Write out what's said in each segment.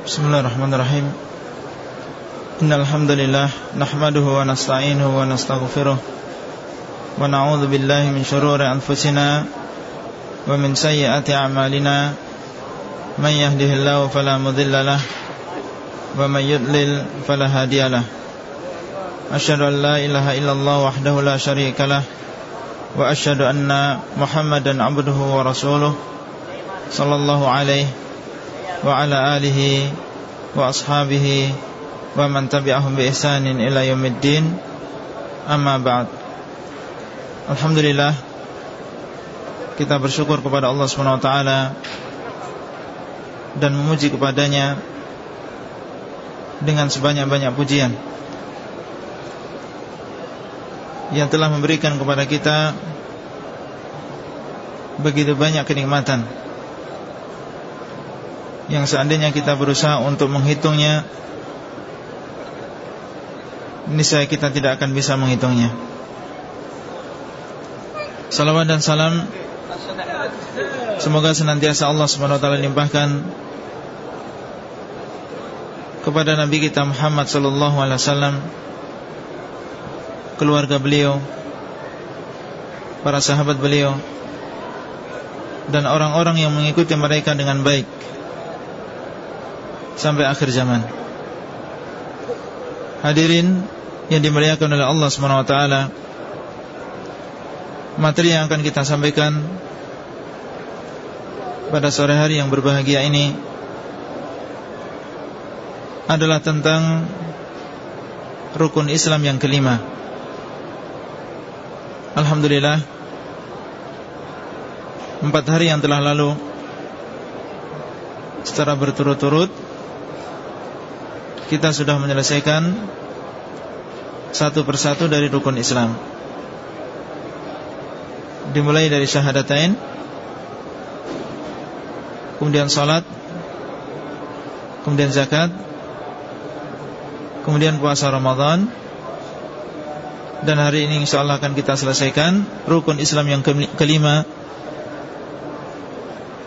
Bismillahirrahmanirrahim. Innal hamdalillah nahmaduhu wa nasta'inuhu wa nastaghfiruh. Wa na'udzu billahi min shururi anfusina wa min sayyiati a'malina. Man yahdihillahu fala mudhillalah wa man yudlil fala hadiyalah Asyhadu an la ilaha illallah wahdahu la syarikalah wa asyhadu anna Muhammadan 'abduhu wa rasuluh. Sallallahu alaihi wa ala alihi wa ashabihi wa man tabi'ahum bi ihsanin ila yaumiddin. Amma ba'd. Alhamdulillah kita bersyukur kepada Allah Subhanahu wa taala dan memuji kepadanya dengan sebanyak-banyak pujian yang telah memberikan kepada kita begitu banyak kenikmatan yang seandainya kita berusaha untuk menghitungnya niscaya kita tidak akan bisa menghitungnya. Salawat dan salam semoga senantiasa Allah taala limpahkan kepada Nabi kita Muhammad wasallam keluarga beliau para sahabat beliau dan orang-orang yang mengikuti mereka dengan baik sampai akhir zaman. Hadirin yang dimuliakan oleh Allah SWT Materi yang akan kita sampaikan pada sore hari yang berbahagia ini adalah tentang rukun Islam yang kelima. Alhamdulillah Empat hari yang telah lalu Secara berturut-turut kita sudah menyelesaikan satu persatu dari rukun Islam. Dimulai dari syahadatain, kemudian salat, kemudian zakat, kemudian puasa Ramadan, dan hari ini insyaAllah akan kita selesaikan rukun Islam yang kelima,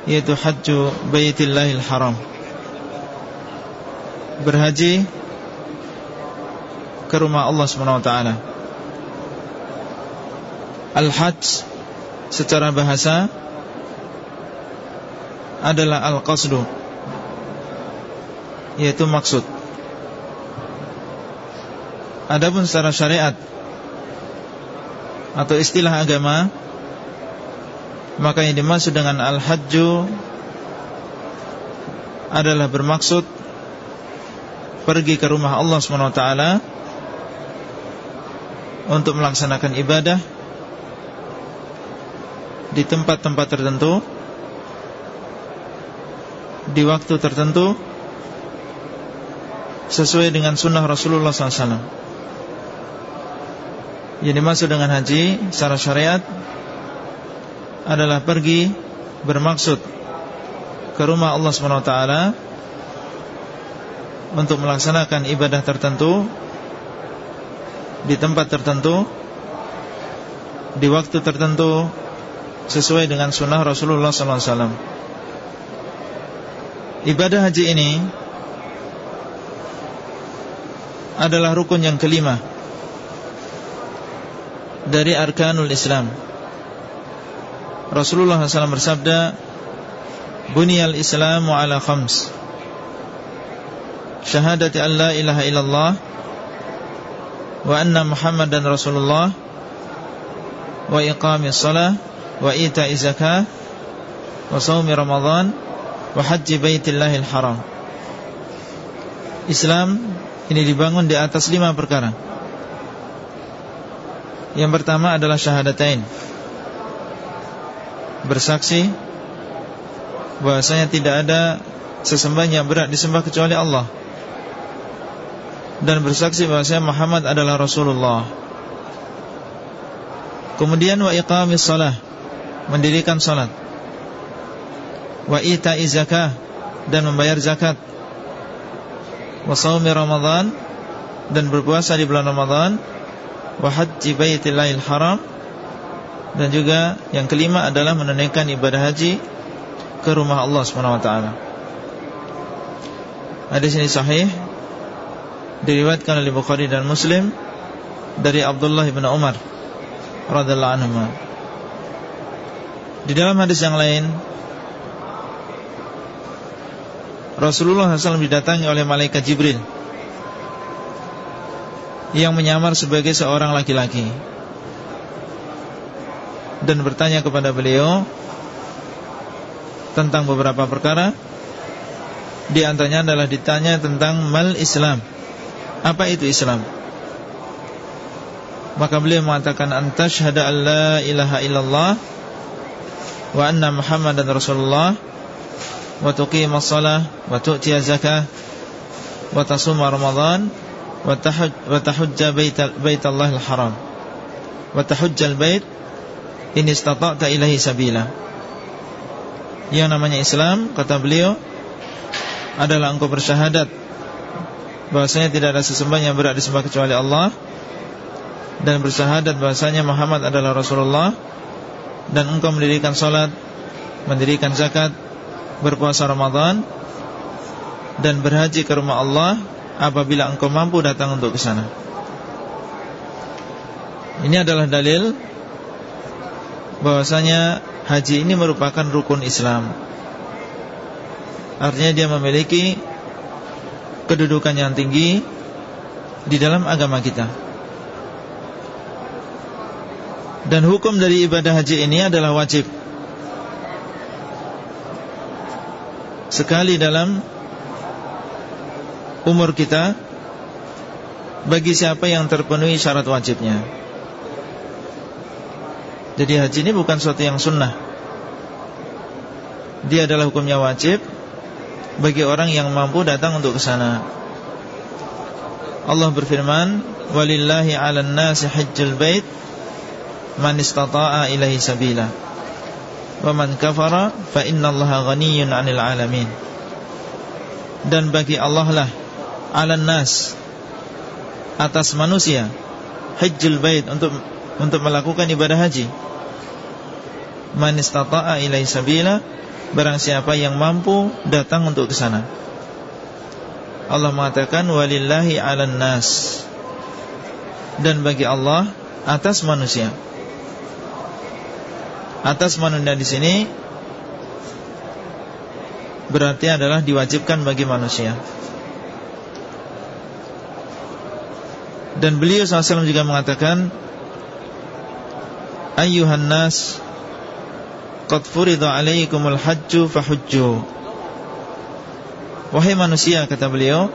yaitu Hajju Baitillahil Haram berhaji ke rumah Allah Subhanahu wa taala. Al-Hajj secara bahasa adalah al-qasdu yaitu maksud. Adapun secara syariat atau istilah agama maka yang dimaksud dengan al-hajju adalah bermaksud pergi ke rumah Allah SWT untuk melaksanakan ibadah di tempat-tempat tertentu di waktu tertentu sesuai dengan sunnah Rasulullah SAW. Yang dimaksud dengan haji secara syariat adalah pergi bermaksud ke rumah Allah SWT untuk melaksanakan ibadah tertentu di tempat tertentu di waktu tertentu sesuai dengan sunnah Rasulullah SAW. Ibadah haji ini adalah rukun yang kelima dari arkanul Islam. Rasulullah SAW bersabda, "Buniyal Islamu ala khams." Syahadati an la ilaha illallah wa anna muhammadan rasulullah wa iqamis salah wa ita'i zakah wa sawmi ramadan wa haji baitillahil haram Islam ini dibangun di atas lima perkara. Yang pertama adalah syahadatain. Bersaksi bahwasanya tidak ada sesembahan yang berat disembah kecuali Allah dan bersaksi bahwasanya Muhammad adalah Rasulullah. Kemudian wa iqamis salah, mendirikan salat. Wa ita'i zakah dan membayar zakat. Wa shaumi Ramadan dan berpuasa di bulan Ramadan. Wa hajji baitillahil haram dan juga yang kelima adalah menunaikan ibadah haji ke rumah Allah Subhanahu wa taala. Hadis ini sahih diriwayatkan oleh Bukhari dan Muslim dari Abdullah bin Umar radhiyallahu anhu. Di dalam hadis yang lain Rasulullah SAW didatangi oleh malaikat Jibril Yang menyamar sebagai seorang laki-laki Dan bertanya kepada beliau Tentang beberapa perkara Di antaranya adalah ditanya tentang mal Islam Apa itu Islam? Maka beliau mengatakan Antashhada an la ilaha illallah Wa anna muhammadan rasulullah wa tuqima shalah wa tu'tiya zakah wa tasuma ramadan wa tahujja baitallahil haram wa tahujjal bait in istata'ta ilahi sabila yang namanya Islam kata beliau adalah engkau bersyahadat bahwasanya tidak ada sesembahan yang berhak disembah kecuali Allah dan bersyahadat bahwasanya Muhammad adalah Rasulullah dan engkau mendirikan salat mendirikan zakat berpuasa Ramadan dan berhaji ke rumah Allah apabila engkau mampu datang untuk ke sana. Ini adalah dalil bahwasanya haji ini merupakan rukun Islam. Artinya dia memiliki kedudukan yang tinggi di dalam agama kita. Dan hukum dari ibadah haji ini adalah wajib. sekali dalam umur kita bagi siapa yang terpenuhi syarat wajibnya. Jadi haji ini bukan suatu yang sunnah. Dia adalah hukumnya wajib bagi orang yang mampu datang untuk ke sana. Allah berfirman, "Walillahi 'alan nasi hajjul bait man istata'a ilaihi sabila." wa man kafara fa innallaha ghaniyyun 'anil 'alamin. Dan bagi Allah lah 'alan nas atas manusia hajjul bait untuk untuk melakukan ibadah haji. Man istata'a ilai sabila barang siapa yang mampu datang untuk ke sana. Allah mengatakan walillahi 'alan nas. Dan bagi Allah atas manusia atas manusia di sini berarti adalah diwajibkan bagi manusia. Dan beliau SAW juga mengatakan Ayyuhan nas Qad furida alaikumul hajju fahujju. Wahai manusia kata beliau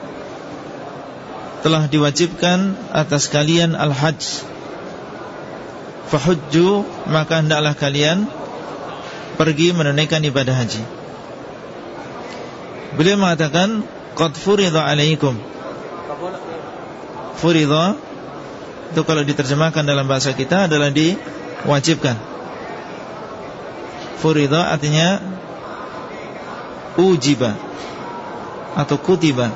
Telah diwajibkan atas kalian al-hajj. Fahujju Maka hendaklah kalian Pergi menunaikan ibadah haji. Beliau mengatakan Qad furidha alaikum Furidha Itu kalau diterjemahkan dalam bahasa kita adalah diwajibkan Furidha artinya Ujiba Atau kutiba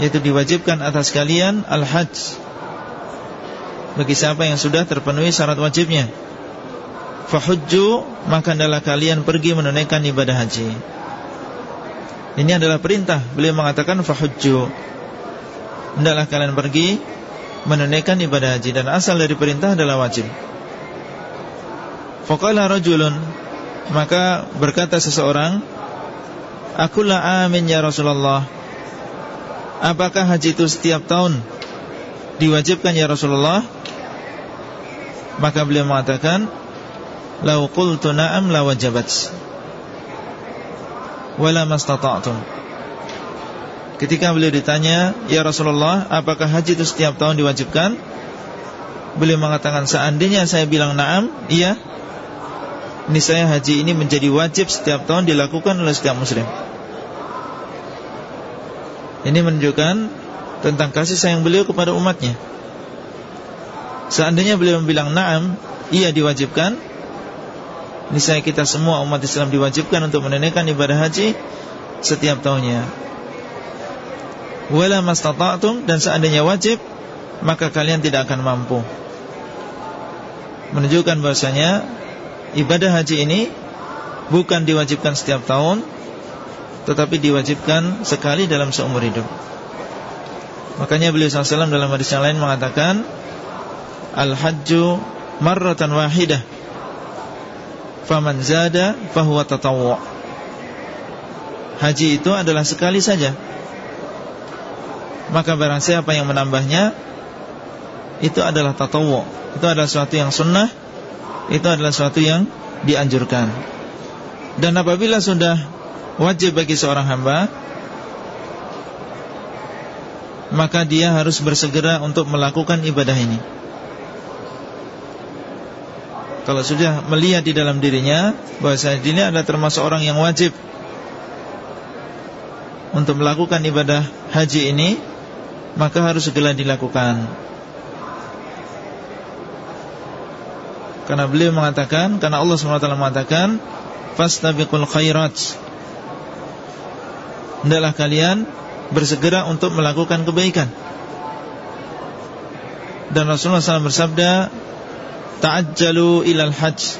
Yaitu diwajibkan atas kalian Al-Hajj bagi siapa yang sudah terpenuhi syarat wajibnya. Fahujju maka adalah kalian pergi menunaikan ibadah haji. Ini adalah perintah. Beliau mengatakan fahujju. Hendaklah kalian pergi menunaikan ibadah haji dan asal dari perintah adalah wajib. Faqala rajulun maka berkata seseorang, "Akulah amin ya Rasulullah." Apakah haji itu setiap tahun diwajibkan ya Rasulullah? Maka beliau mengatakan Lau qultu na'am la wajabat Wala mastata'tum Ketika beliau ditanya Ya Rasulullah apakah haji itu setiap tahun diwajibkan Beliau mengatakan Seandainya saya bilang na'am Iya Ini saya haji ini menjadi wajib setiap tahun dilakukan oleh setiap muslim. Ini menunjukkan Tentang kasih sayang beliau kepada umatnya. Seandainya beliau bilang na'am Ia diwajibkan. Niscaya kita semua umat Islam diwajibkan Untuk menunaikan ibadah haji Setiap tahunnya. Wala mastata'tum Dan seandainya wajib Maka kalian tidak akan mampu. Menunjukkan bahasanya Ibadah haji ini Bukan diwajibkan setiap tahun Tetapi diwajibkan sekali dalam seumur hidup. Makanya beliau SAW dalam hadis yang lain mengatakan Al-hajju marratan wahidah Faman zada fahuwa tatawwa Haji itu adalah sekali saja. Maka barang siapa yang menambahnya Itu adalah tatawwa Itu adalah sesuatu yang sunnah Itu adalah sesuatu yang dianjurkan. Dan apabila sudah wajib bagi seorang hamba Maka dia harus bersegera untuk melakukan ibadah ini. Kalau sudah melihat di dalam dirinya Bahwa ini adalah termasuk orang yang wajib Untuk melakukan ibadah haji ini Maka harus segera dilakukan Karena beliau mengatakan Karena Allah SWT mengatakan Fastabiqul khairat. Hendaklah kalian bersegera untuk melakukan kebaikan. Dan Rasulullah SAW bersabda Ta'ajjalu ilal hajj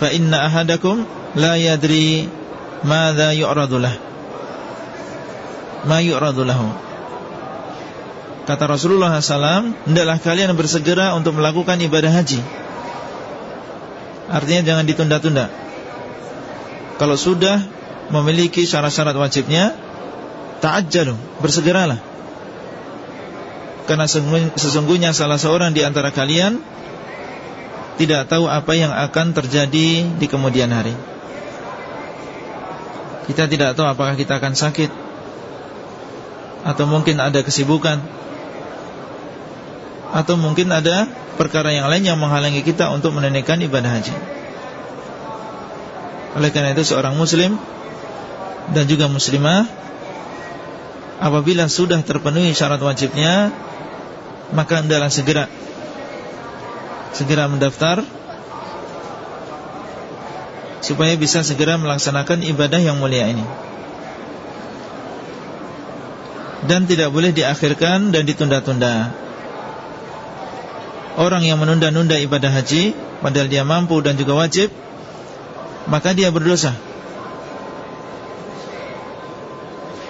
Fa inna ahadakum La yadri Mada yu'radulah Ma yu'radulahu Kata Rasulullah SAW Hendaklah kalian bersegera untuk melakukan ibadah haji. Artinya jangan ditunda-tunda. Kalau sudah memiliki syarat-syarat wajibnya ta'ajjalu bersegeralah. Karena sesungguhnya salah seorang di antara kalian tidak tahu apa yang akan terjadi di kemudian hari. Kita tidak tahu apakah kita akan sakit atau mungkin ada kesibukan atau mungkin ada perkara yang lain yang menghalangi kita untuk menunaikan ibadah haji. Oleh karena itu seorang muslim dan juga muslimah apabila sudah terpenuhi syarat wajibnya maka hendaklah segera segera mendaftar supaya bisa segera melaksanakan ibadah yang mulia ini. Dan tidak boleh diakhirkan dan ditunda-tunda orang yang menunda-nunda ibadah haji padahal dia mampu dan juga wajib maka dia berdosa.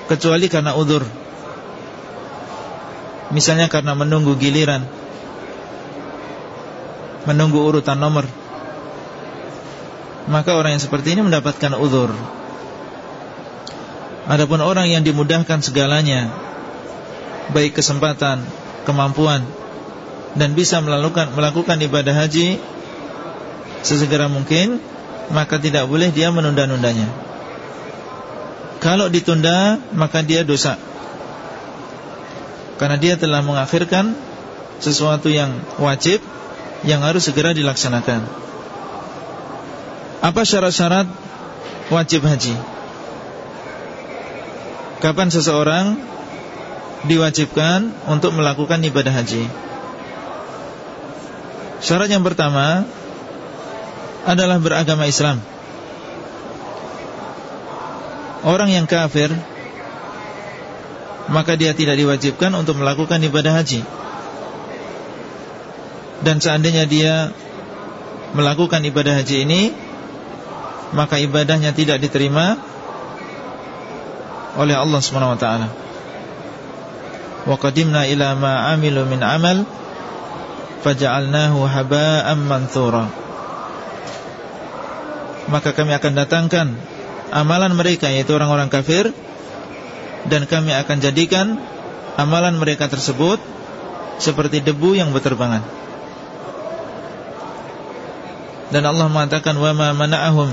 Kecuali karena udur Misalnya karena menunggu giliran. Menunggu urutan nomor. Maka orang yang seperti ini mendapatkan udur Adapun orang yang dimudahkan segalanya Baik kesempatan, kemampuan Dan bisa melakukan, melakukan ibadah haji Sesegera mungkin Maka tidak boleh dia menunda-nundanya. Kalau ditunda maka dia dosa. Karena dia telah mengakhirkan Sesuatu yang wajib Yang harus segera dilaksanakan. Apa syarat-syarat Wajib haji? Kapan seseorang Diwajibkan Untuk melakukan ibadah haji Syarat yang pertama Adalah beragama Islam orang yang kafir maka dia tidak diwajibkan untuk melakukan ibadah haji dan seandainya dia melakukan ibadah haji ini maka ibadahnya tidak diterima oleh Allah Subhanahu wa taala. Wa qadimna ila ma amilu min amal faja'alnahu haba'an manthura. Maka kami akan datangkan amalan mereka yaitu orang-orang kafir dan kami akan jadikan amalan mereka tersebut seperti debu yang berterbangan. Dan Allah mengatakan wa ma mana'ahum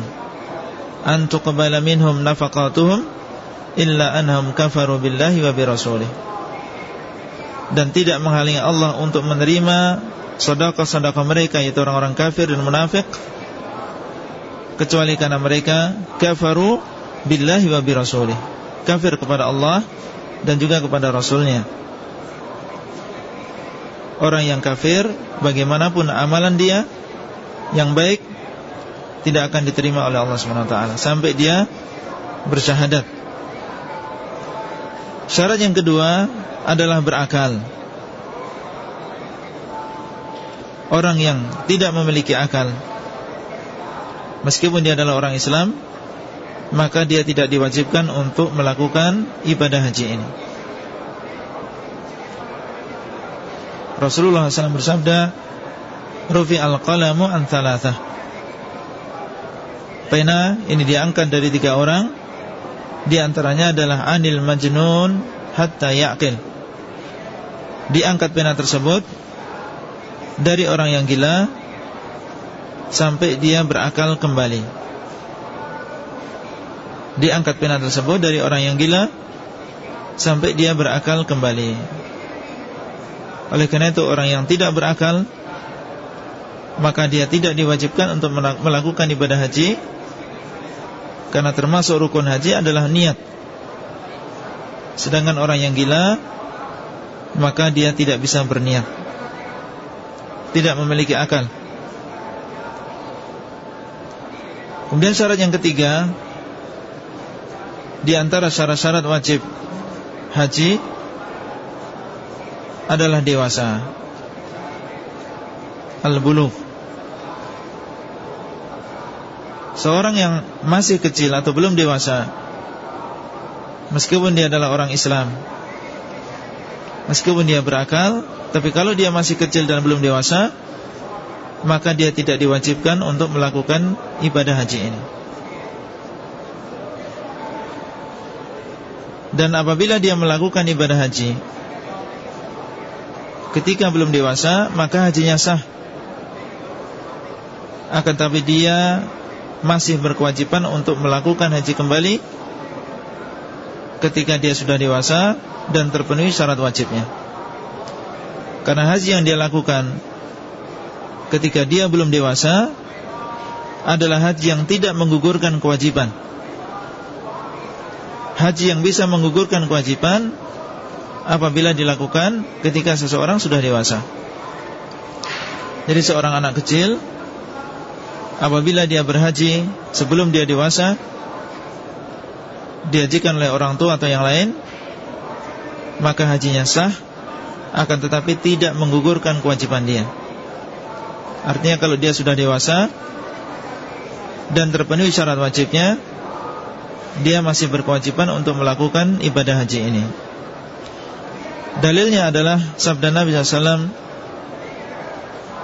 an tuqbala minhum nafaqatuhum illa anhum kafaru billahi wa birasulih. Dan tidak menghalangi Allah untuk menerima sedekah-sedekah mereka yaitu orang-orang kafir dan munafik kecuali karena mereka kafaru billahi wa birasulih kafir kepada Allah dan juga kepada Rasulnya. Orang yang kafir bagaimanapun amalan dia yang baik tidak akan diterima oleh Allah SWT sampai dia bersyahadat. Syarat yang kedua adalah berakal. Orang yang tidak memiliki akal. Meskipun dia adalah orang Islam Maka dia tidak diwajibkan untuk melakukan ibadah haji ini. Rasulullah SAW bersabda Rufi al-qalamu an thalathah. Pena ini diangkat dari tiga orang Di antaranya adalah Anil majnun hatta ya'qil Diangkat pena tersebut Dari orang yang gila Sampai dia berakal kembali. Diangkat pena tersebut dari orang yang gila Sampai dia berakal kembali. Oleh karena itu orang yang tidak berakal Maka dia tidak diwajibkan untuk melakukan ibadah haji. Karena termasuk rukun haji adalah niat. Sedangkan orang yang gila Maka dia tidak bisa berniat. Tidak memiliki akal. Kemudian syarat yang ketiga Di antara syarat-syarat wajib Haji Adalah dewasa. Al-Buluh Seorang yang masih kecil atau belum dewasa Meskipun dia adalah orang Islam Meskipun dia berakal Tapi kalau dia masih kecil dan belum dewasa maka dia tidak diwajibkan untuk melakukan ibadah haji ini. Dan apabila dia melakukan ibadah haji ketika belum dewasa, maka hajinya sah. Akan tapi dia masih berkewajiban untuk melakukan haji kembali ketika dia sudah dewasa dan terpenuhi syarat wajibnya. Karena haji yang dia lakukan ketika dia belum dewasa adalah haji yang tidak menggugurkan kewajiban. Haji yang bisa menggugurkan kewajiban apabila dilakukan ketika seseorang sudah dewasa. Jadi seorang anak kecil apabila dia berhaji sebelum dia dewasa dihajikan oleh orang tua atau yang lain maka hajinya sah akan tetapi tidak menggugurkan kewajiban dia. Artinya kalau dia sudah dewasa Dan terpenuhi syarat wajibnya Dia masih berkewajiban untuk melakukan ibadah haji ini Dalilnya adalah Sabda Nabi SAW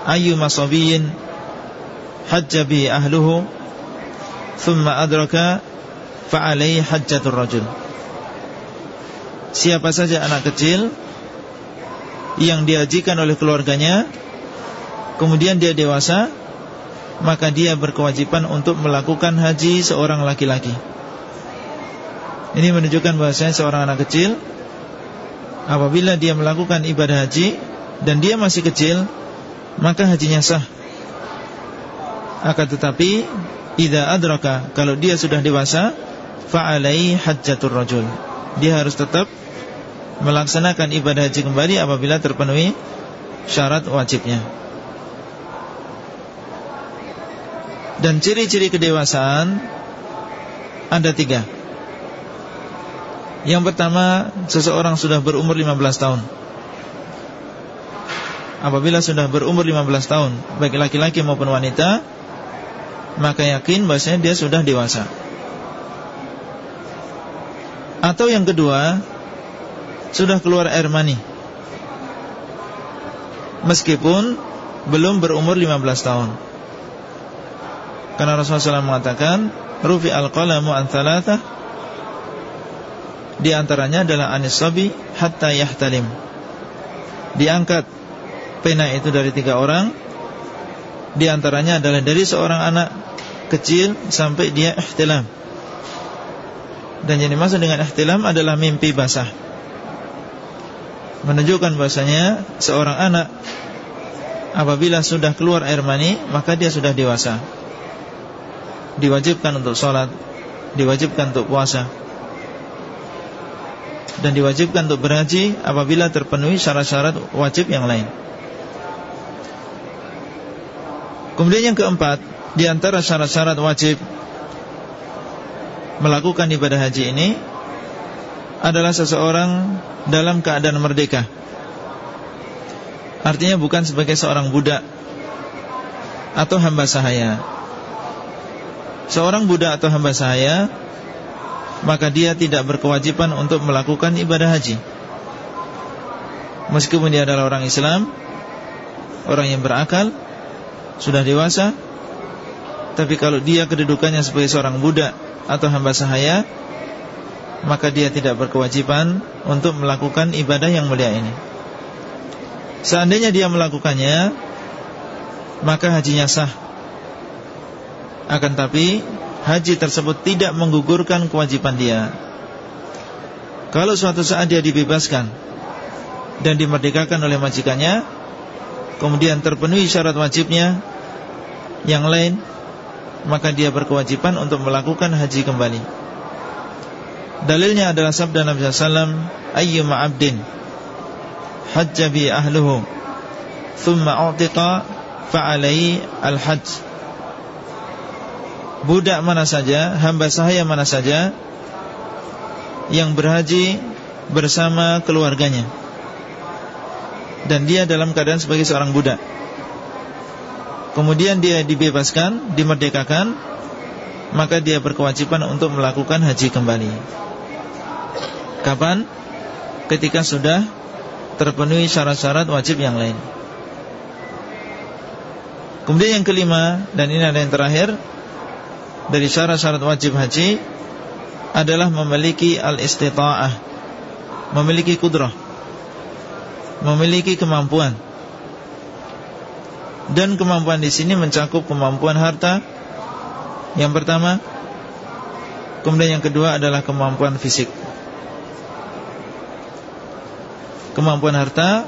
Ayu masabiyin Hajjabi ahluhu Thumma adraka Fa'alai hajjatul rajul. Siapa saja anak kecil Yang diajikan oleh keluarganya kemudian dia dewasa maka dia berkewajiban untuk melakukan haji seorang laki-laki. Ini menunjukkan bahwasanya seorang anak kecil apabila dia melakukan ibadah haji dan dia masih kecil maka hajinya sah. Akan tetapi idza adraka kalau dia sudah dewasa fa'alai hajjatur rajul. Dia harus tetap melaksanakan ibadah haji kembali apabila terpenuhi syarat wajibnya. Dan ciri-ciri kedewasaan Ada tiga. Yang pertama Seseorang sudah berumur 15 tahun. Apabila sudah berumur 15 tahun Baik laki-laki maupun wanita Maka yakin bahasanya dia sudah dewasa Atau yang kedua Sudah keluar air mani. Meskipun Belum berumur 15 tahun. Karena Rasulullah SAW mengatakan Rufi al-qalamu an thalatha. Di antaranya adalah Anis sabi Hatta yahtalim. Diangkat Pena itu dari tiga orang Di antaranya adalah dari seorang anak Kecil sampai dia ihtilam Dan yang dimaksud dengan ihtilam adalah mimpi basah. Menunjukkan bahasanya Seorang anak Apabila sudah keluar air mani Maka dia sudah dewasa. Diwajibkan untuk sholat Diwajibkan untuk puasa Dan diwajibkan untuk berhaji Apabila terpenuhi syarat-syarat wajib yang lain. Kemudian yang keempat Di antara syarat-syarat wajib Melakukan ibadah haji ini Adalah seseorang Dalam keadaan merdeka. Artinya bukan sebagai seorang budak Atau hamba sahaya. Seorang budak atau hamba saya Maka dia tidak berkewajiban untuk melakukan ibadah haji. Meskipun dia adalah orang Islam Orang yang berakal Sudah dewasa Tapi kalau dia kedudukannya sebagai seorang budak Atau hamba sahaya Maka dia tidak berkewajiban Untuk melakukan ibadah yang mulia ini. Seandainya dia melakukannya Maka hajinya sah. Akan tapi Haji tersebut tidak menggugurkan kewajiban dia. Kalau suatu saat dia dibebaskan Dan dimerdekakan oleh majikannya Kemudian terpenuhi syarat wajibnya Yang lain Maka dia berkewajiban untuk melakukan haji kembali. Dalilnya adalah sabda Nabi SAW Ayyuma abdin hajja bi ahluhu thumma u'tiqa fa'alai al-hajj. Budak mana saja hamba sahaya mana saja yang berhaji bersama keluarganya. Dan dia dalam keadaan sebagai seorang budak kemudian dia dibebaskan dimerdekakan maka dia berkewajiban untuk melakukan haji kembali kapan ketika sudah terpenuhi syarat-syarat wajib yang lain. Kemudian yang kelima dan ini ada yang terakhir dari syarat-syarat wajib haji adalah memiliki al-istita'ah, memiliki kudrah, memiliki kemampuan. Dan kemampuan di sini mencakup kemampuan harta yang pertama, kemudian yang kedua adalah kemampuan fisik. kemampuan harta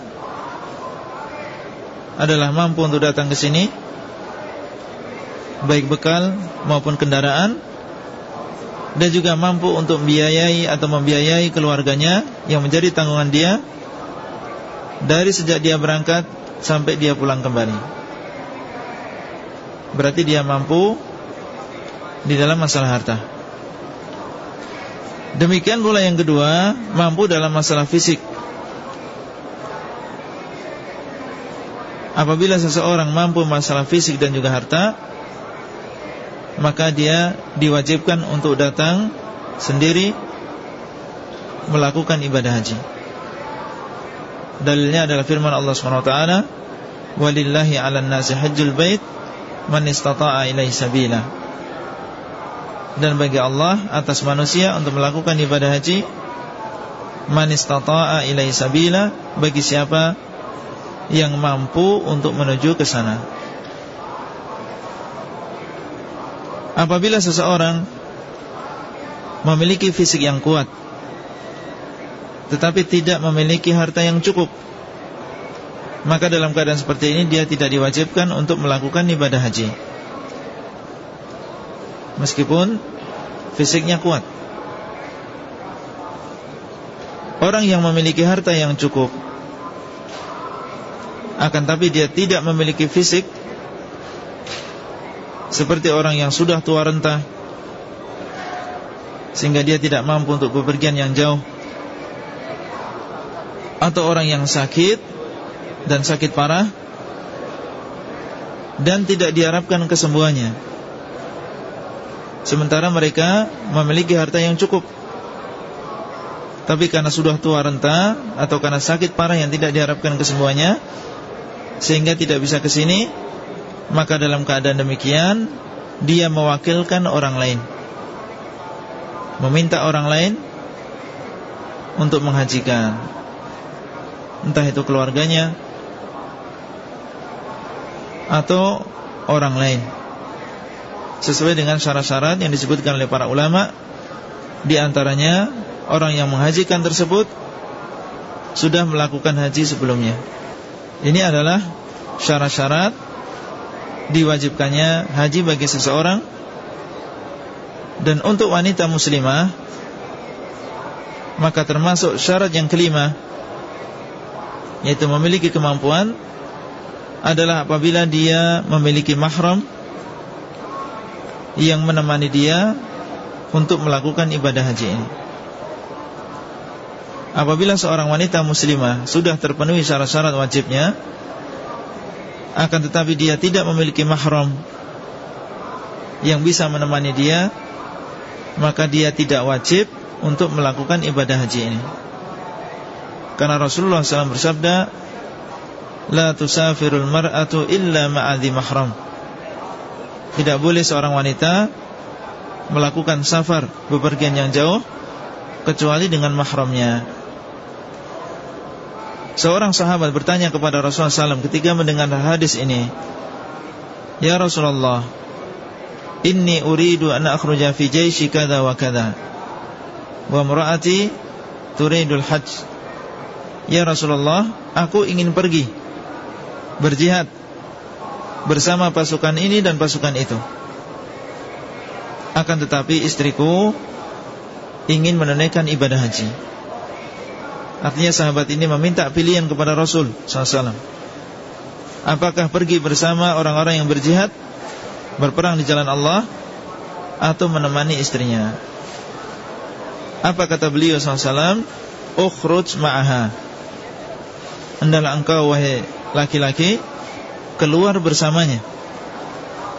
adalah mampu untuk datang ke sini baik bekal maupun kendaraan dan juga mampu untuk membiayai atau membiayai keluarganya yang menjadi tanggungan dia dari sejak dia berangkat sampai dia pulang kembali. Berarti dia mampu di dalam masalah harta. Demikian pula yang kedua, mampu dalam masalah fisik. Apabila seseorang mampu masalah fisik dan juga harta Maka dia diwajibkan untuk datang sendiri Melakukan ibadah haji Dalilnya adalah firman Allah SWT Walillahi ala nasi hajjul bait Man istata'a ilai sabila Dan bagi Allah atas manusia untuk melakukan ibadah haji Man istata'a ilai sabila Bagi siapa yang mampu untuk menuju ke sana. Apabila seseorang memiliki fisik yang kuat tetapi tidak memiliki harta yang cukup maka dalam keadaan seperti ini dia tidak diwajibkan untuk melakukan ibadah haji. Meskipun fisiknya kuat. Orang yang memiliki harta yang cukup akan tapi dia tidak memiliki fisik seperti orang yang sudah tua renta sehingga dia tidak mampu untuk bepergian yang jauh atau orang yang sakit dan sakit parah dan tidak diharapkan kesembuhannya sementara mereka memiliki harta yang cukup tapi karena sudah tua renta atau karena sakit parah yang tidak diharapkan kesembuhannya sehingga tidak bisa ke sini, maka dalam keadaan demikian dia mewakilkan orang lain. Meminta orang lain untuk menghajikan. Entah itu keluarganya atau orang lain. Sesuai dengan syarat-syarat yang disebutkan oleh para ulama di antaranya orang yang menghajikan tersebut sudah melakukan haji sebelumnya. Ini adalah syarat-syarat diwajibkannya haji bagi seseorang dan untuk wanita muslimah maka termasuk syarat yang kelima yaitu memiliki kemampuan adalah apabila dia memiliki mahram yang menemani dia untuk melakukan ibadah haji ini. Apabila seorang wanita muslimah sudah terpenuhi syarat-syarat wajibnya Akan tetapi dia tidak memiliki mahram Yang bisa menemani dia Maka dia tidak wajib Untuk melakukan ibadah haji ini Karena Rasulullah SAW bersabda La tusafirul mar'atu illa ma'adhi mahram. Tidak boleh seorang wanita Melakukan safar Bepergian yang jauh Kecuali dengan mahramnya. Seorang sahabat bertanya kepada Rasulullah SAW ketika mendengar hadis ini Ya Rasulullah Inni uridu an akhruja fi jaishi kada wa kada Wa mura'ati turidul hajj. Ya Rasulullah Aku ingin pergi Berjihad Bersama pasukan ini dan pasukan itu. Akan tetapi istriku Ingin menunaikan ibadah haji. Artinya sahabat ini meminta pilihan kepada Rasul SAW Apakah pergi bersama orang-orang yang berjihad Berperang di jalan Allah Atau menemani istrinya? Apa kata beliau SAW Ukhruj ma'aha. Hendaklah engkau wahai laki-laki Keluar bersamanya.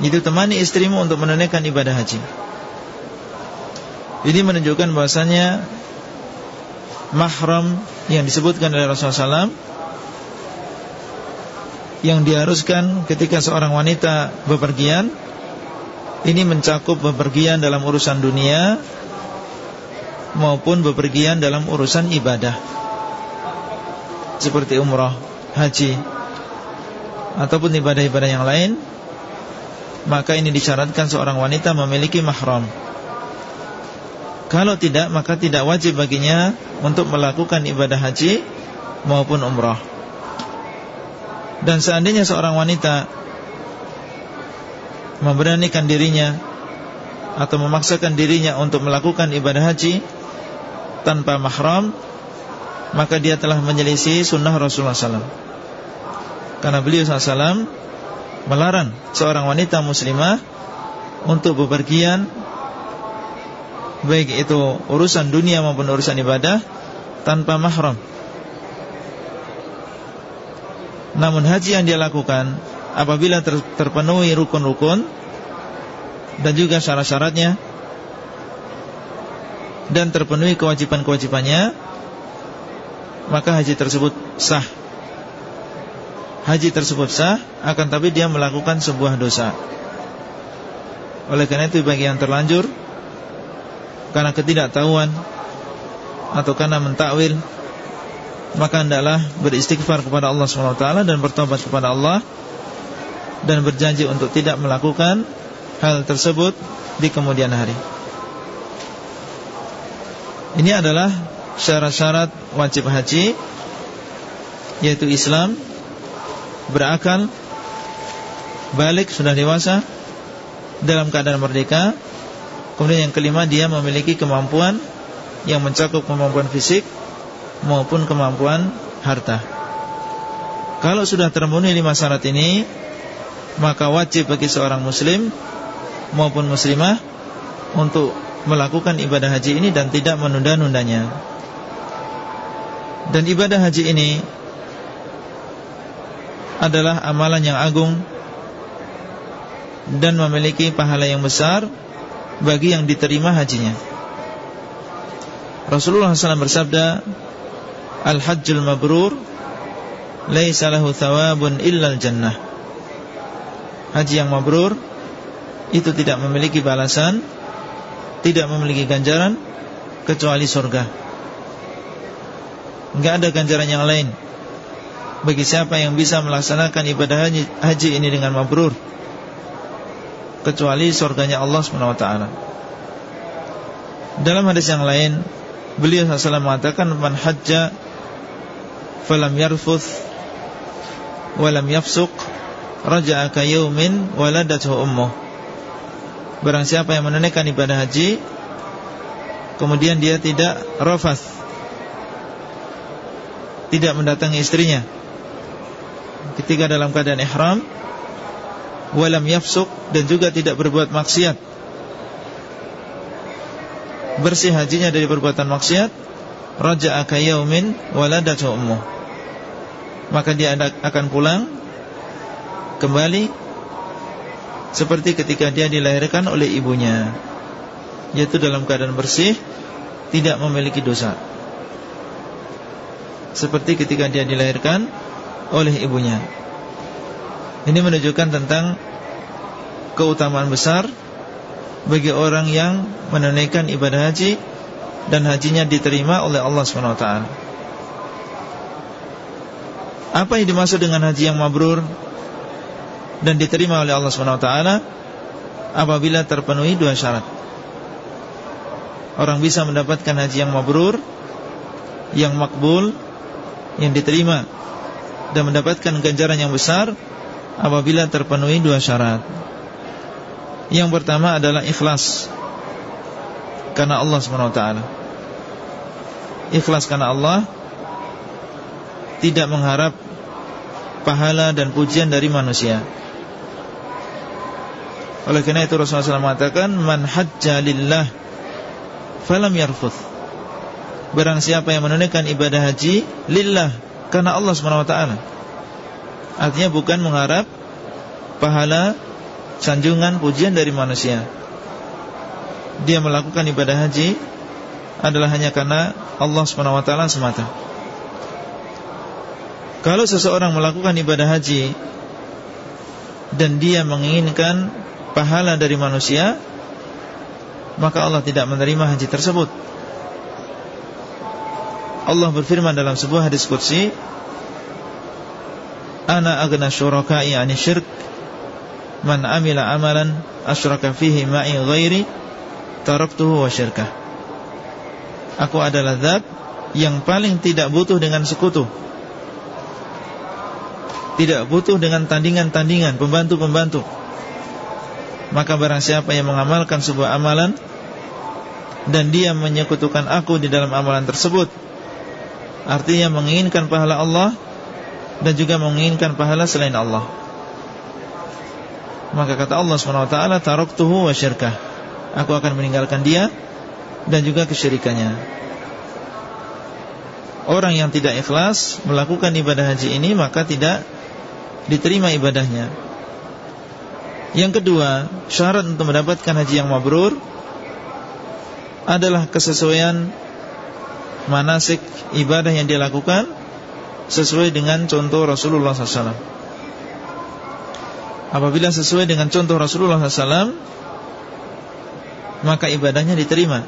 Itu temani istrimu untuk menunaikan ibadah haji. Ini menunjukkan bahasanya Mahram yang disebutkan oleh Rasulullah SAW yang diharuskan ketika seorang wanita bepergian ini mencakup bepergian dalam urusan dunia maupun bepergian dalam urusan ibadah. Seperti umrah, haji ataupun ibadah-ibadah yang lain maka ini disyaratkan seorang wanita memiliki mahram kalau tidak maka tidak wajib baginya untuk melakukan ibadah haji maupun umrah. Dan seandainya seorang wanita memberanikan dirinya atau memaksakan dirinya untuk melakukan ibadah haji tanpa mahram, maka dia telah menyelisih sunnah Rasulullah SAW. Karena beliau SAW melarang seorang wanita muslimah untuk bepergian baik itu urusan dunia maupun urusan ibadah tanpa mahram. Namun haji yang dia lakukan apabila ter terpenuhi rukun-rukun dan juga syarat-syaratnya dan terpenuhi kewajiban-kewajibannya maka haji tersebut sah. Haji tersebut sah akan tapi dia melakukan sebuah dosa. Oleh karena itu bagi yang terlanjur karena ketidaktahuan atau karena mentakwil maka hendaklah beristighfar kepada Allah SWT dan bertobat kepada Allah dan berjanji untuk tidak melakukan hal tersebut di kemudian hari. Ini adalah syarat-syarat wajib haji yaitu Islam berakal balik sudah dewasa dalam keadaan merdeka Kemudian yang kelima dia memiliki kemampuan yang mencakup kemampuan fisik maupun kemampuan harta. Kalau sudah terpenuhi lima syarat ini, maka wajib bagi seorang muslim maupun muslimah untuk melakukan ibadah haji ini dan tidak menunda-nundanya. Dan ibadah haji ini adalah amalan yang agung dan memiliki pahala yang besar bagi yang diterima hajinya. Rasulullah SAW bersabda, Al-Hajjul Mabrur Laisa lahu thawabun illa jannah Haji yang mabrur Itu tidak memiliki balasan Tidak memiliki ganjaran Kecuali surga. Tidak ada ganjaran yang lain Bagi siapa yang bisa melaksanakan ibadah haji ini dengan mabrur. Kecuali surganya Allah SWT Dalam hadis yang lain Beliau SAW mengatakan Man hajja Falam yarfuth Walam yafsuk Raja'a kayumin Waladatuhu ummuh. Barang siapa yang menunaikan ibadah haji Kemudian dia tidak Rafath Tidak mendatangi istrinya Ketika dalam keadaan ihram. Walam yafsuk dan juga tidak berbuat maksiat. Bersih hajinya dari perbuatan maksiat. Raja'a kayaumin waladatu ummuh. Maka dia akan pulang kembali seperti ketika dia dilahirkan oleh ibunya. Yaitu dalam keadaan bersih Tidak memiliki dosa. Seperti ketika dia dilahirkan Oleh ibunya. Ini menunjukkan tentang Keutamaan besar Bagi orang yang menunaikan ibadah haji Dan hajinya diterima oleh Allah SWT Apa yang dimaksud dengan haji yang mabrur Dan diterima oleh Allah SWT apabila terpenuhi dua syarat. Orang bisa mendapatkan haji yang mabrur, yang makbul, yang diterima dan mendapatkan ganjaran yang besar apabila terpenuhi dua syarat. Yang pertama adalah ikhlas karena Allah SWT. Ikhlas karena Allah tidak mengharap pahala dan pujian dari manusia. Oleh karena itu Rasulullah SAW mengatakan Man hajja lillah Falam yarfuth Barang siapa yang menunaikan ibadah haji Lillah Karena Allah SWT Artinya bukan mengharap Pahala Sanjungan pujian dari manusia. Dia melakukan ibadah haji Adalah hanya karena Allah SWT semata. Kalau seseorang melakukan ibadah haji Dan dia menginginkan pahala dari manusia Maka Allah tidak menerima haji tersebut Allah berfirman dalam sebuah hadis Ana agna syuraka'i ani syirk Man amila amalan Asyraka fihi ma'i ghairi Taraktuhu wa syirkah. Aku adalah zat Yang paling tidak butuh dengan sekutu. Tidak butuh dengan tandingan-tandingan Pembantu-pembantu. Maka barang siapa yang mengamalkan sebuah amalan Dan dia menyekutukan aku di dalam amalan tersebut Artinya menginginkan pahala Allah Dan juga menginginkan pahala selain Allah. Maka kata Allah SWT Taraktuhu wa syirkah. Aku akan meninggalkan dia Dan juga kesyirikannya. Orang yang tidak ikhlas Melakukan ibadah haji ini Maka tidak diterima ibadahnya. Yang kedua, syarat untuk mendapatkan haji yang mabrur adalah kesesuaian manasik ibadah yang dia lakukan sesuai dengan contoh Rasulullah SAW. Apabila sesuai dengan contoh Rasulullah SAW, maka ibadahnya diterima.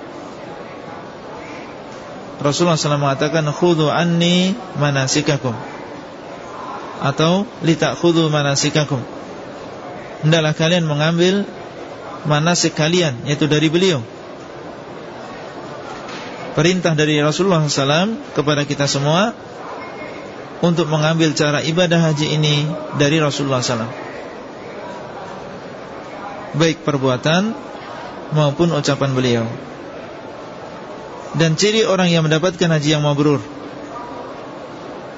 Rasulullah SAW mengatakan, "Khudu anni manasikakum." Atau "Litakhudhu manasikakum." hendaklah kalian mengambil manasik kalian yaitu dari beliau. Perintah dari Rasulullah SAW kepada kita semua untuk mengambil cara ibadah haji ini dari Rasulullah SAW. Baik perbuatan maupun ucapan beliau. Dan ciri orang yang mendapatkan haji yang mabrur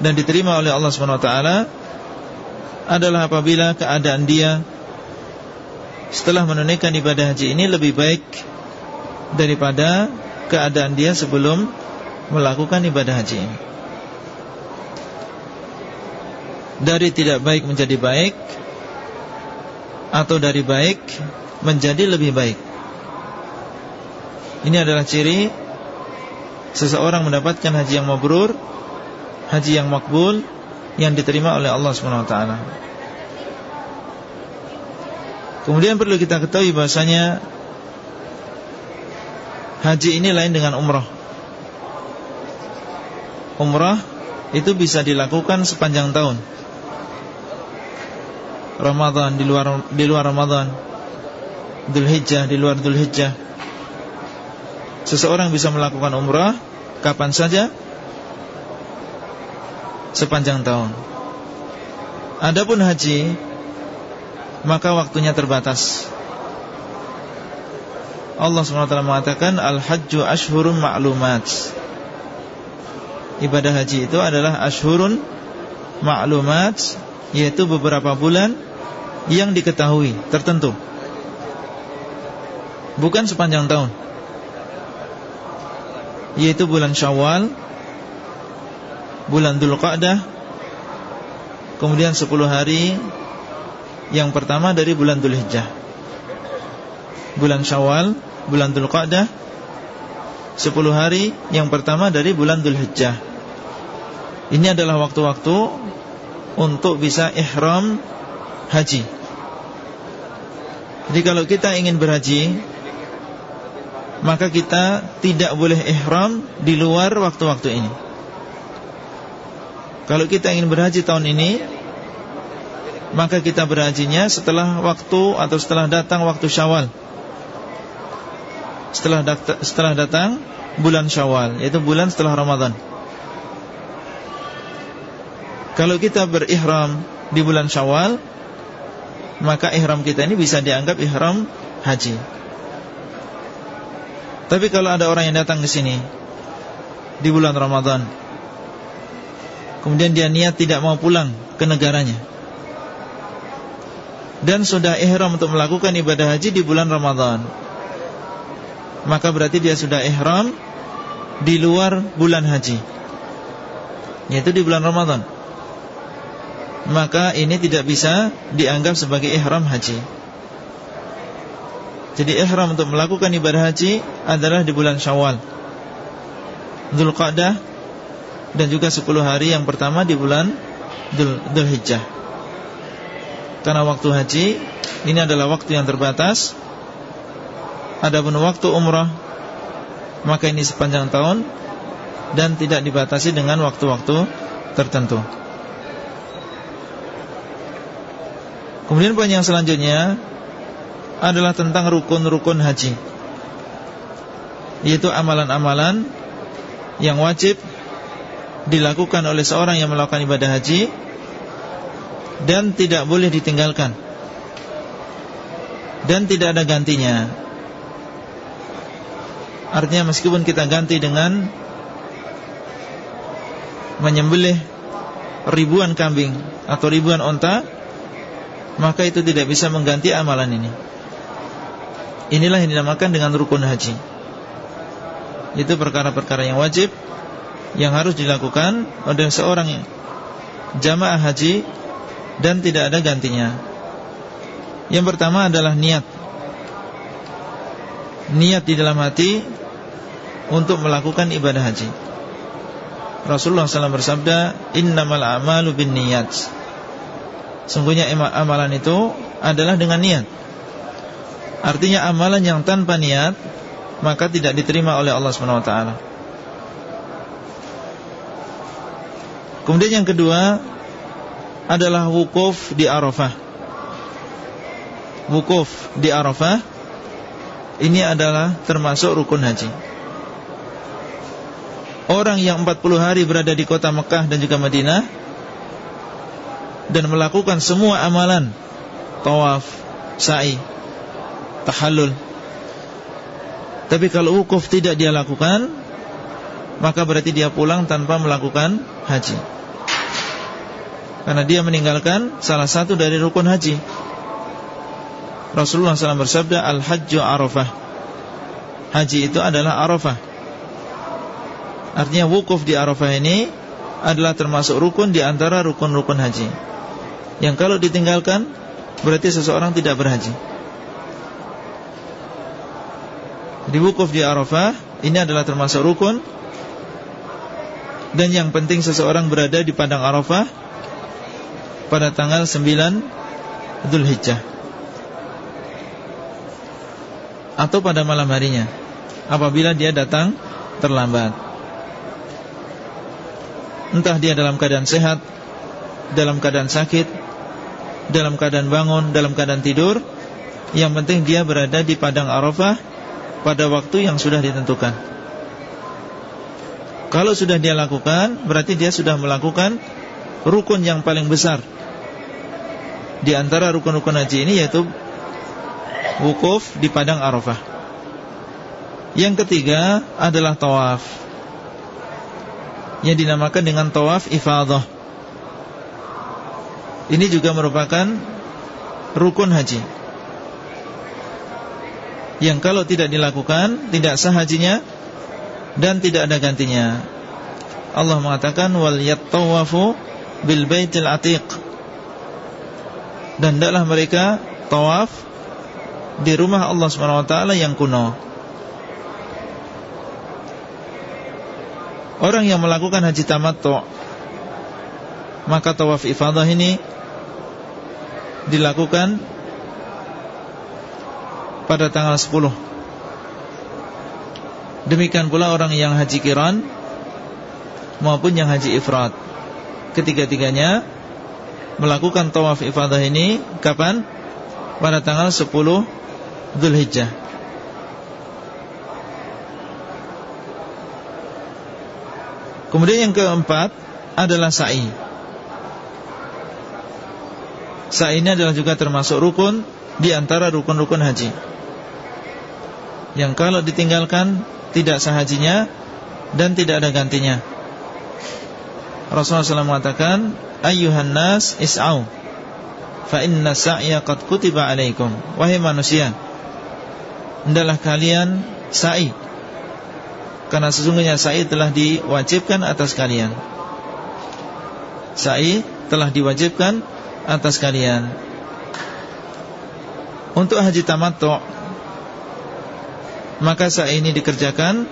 dan diterima oleh Allah SWT adalah apabila keadaan dia setelah menunaikan ibadah haji ini lebih baik daripada keadaan dia sebelum melakukan ibadah haji. Dari tidak baik menjadi baik atau dari baik menjadi lebih baik. Ini adalah ciri seseorang mendapatkan haji yang mabrur, haji yang makbul yang diterima oleh Allah Subhanahu wa taala. Kemudian perlu kita ketahui bahasanya Haji ini lain dengan umrah. Umrah itu bisa dilakukan sepanjang tahun. Ramadan di luar di luar Ramadan. Dzulhijjah di luar Dzulhijjah Seseorang bisa melakukan umrah Kapan saja Sepanjang tahun. Adapun haji maka waktunya terbatas. Allah SWT mengatakan Al-Hajju ashurun ma'lumat. Ibadah haji itu adalah ashurun ma'lumat Yaitu beberapa bulan yang diketahui, tertentu. Bukan sepanjang tahun. Yaitu bulan syawal Bulan Dhul Qa'dah Kemudian 10 hari yang pertama dari bulan Dzulhijjah. Bulan Syawal bulan Dhul Qa'dah 10 hari yang pertama dari bulan Dhul Hijjah Ini adalah waktu-waktu Untuk bisa ihram haji. Jadi kalau kita ingin berhaji Maka kita tidak boleh ihram Di luar waktu-waktu ini. Kalau kita ingin berhaji tahun ini Maka kita berhajinya setelah waktu Atau setelah datang waktu syawal setelah setelah datang bulan Syawal yaitu bulan setelah Ramadan. Kalau kita berihram di bulan Syawal maka ihram kita ini bisa dianggap ihram haji. Tapi kalau ada orang yang datang ke sini di bulan Ramadan kemudian dia niat tidak mau pulang ke negaranya dan sudah ihram untuk melakukan ibadah haji di bulan Ramadan maka berarti dia sudah ihram di luar bulan haji. Yaitu di bulan Ramadan. Maka ini tidak bisa dianggap sebagai ihram haji. Jadi ihram untuk melakukan ibadah haji adalah di bulan Syawal. Dhul Qa'dah dan juga 10 hari yang pertama di bulan Dhul Hijjah karena waktu haji ini adalah waktu yang terbatas Adapun waktu umrah Maka ini sepanjang tahun Dan tidak dibatasi dengan waktu-waktu tertentu. Kemudian poin yang selanjutnya Adalah tentang rukun-rukun haji Yaitu amalan-amalan Yang wajib Dilakukan oleh seorang yang melakukan ibadah haji Dan tidak boleh ditinggalkan. Dan tidak ada gantinya Artinya meskipun kita ganti dengan Menyembelih Ribuan kambing Atau ribuan onta Maka itu tidak bisa mengganti amalan ini. Inilah yang dinamakan dengan rukun haji. Itu perkara-perkara yang wajib Yang harus dilakukan oleh seorang Jamaah haji Dan tidak ada gantinya. Yang pertama adalah niat. Niat di dalam hati untuk melakukan ibadah haji. Rasulullah SAW bersabda, Innamal amalu bin niyat. Sungguhnya amalan itu adalah dengan niat. Artinya amalan yang tanpa niat maka tidak diterima oleh Allah SWT. Kemudian yang kedua adalah wukuf di Arafah. Wukuf di Arafah ini adalah termasuk rukun haji. Orang yang 40 hari berada di kota Mekah dan juga Madinah Dan melakukan semua amalan Tawaf, sa'i, tahallul. Tapi kalau wukuf tidak dia lakukan Maka berarti dia pulang tanpa melakukan haji. Karena dia meninggalkan salah satu dari rukun haji. Rasulullah SAW bersabda Al-Hajju Arafah. Haji itu adalah Arafah Artinya wukuf di Arafah ini adalah termasuk rukun di antara rukun-rukun haji. Yang kalau ditinggalkan berarti seseorang tidak berhaji. Di wukuf di Arafah ini adalah termasuk rukun dan yang penting seseorang berada di padang Arafah pada tanggal 9 Dzulhijjah atau pada malam harinya apabila dia datang terlambat. Entah dia dalam keadaan sehat Dalam keadaan sakit Dalam keadaan bangun Dalam keadaan tidur Yang penting dia berada di padang Arafah Pada waktu yang sudah ditentukan. Kalau sudah dia lakukan Berarti dia sudah melakukan Rukun yang paling besar. Di antara rukun-rukun haji ini Yaitu Wukuf di padang Arafah. Yang ketiga adalah tawaf yang dinamakan dengan tawaf ifadah. Ini juga merupakan rukun haji. Yang kalau tidak dilakukan tidak sah hajinya dan tidak ada gantinya. Allah mengatakan wal yattawafu bil baitil atiq. Dan hendaklah mereka tawaf di rumah Allah Subhanahu wa taala yang kuno. Orang yang melakukan haji tamattu Maka tawaf ifadah ini Dilakukan Pada tanggal 10 Demikian pula orang yang haji kiran Maupun yang haji ifrat. Ketiga-tiganya Melakukan tawaf ifadah ini Kapan? Pada tanggal 10 Dhul Kemudian yang keempat adalah sa'i. Sa'i ini adalah juga termasuk rukun di antara rukun-rukun haji. Yang kalau ditinggalkan tidak sah hajinya dan tidak ada gantinya. Rasulullah SAW mengatakan, "Ayyuhan nas is'au fa inna sa'ya qad kutiba 'alaikum." Wahai manusia, hendaklah kalian sa'i karena sesungguhnya sa'i telah diwajibkan atas kalian. Sa'i telah diwajibkan atas kalian. Untuk haji tamattu Maka sa'i ini dikerjakan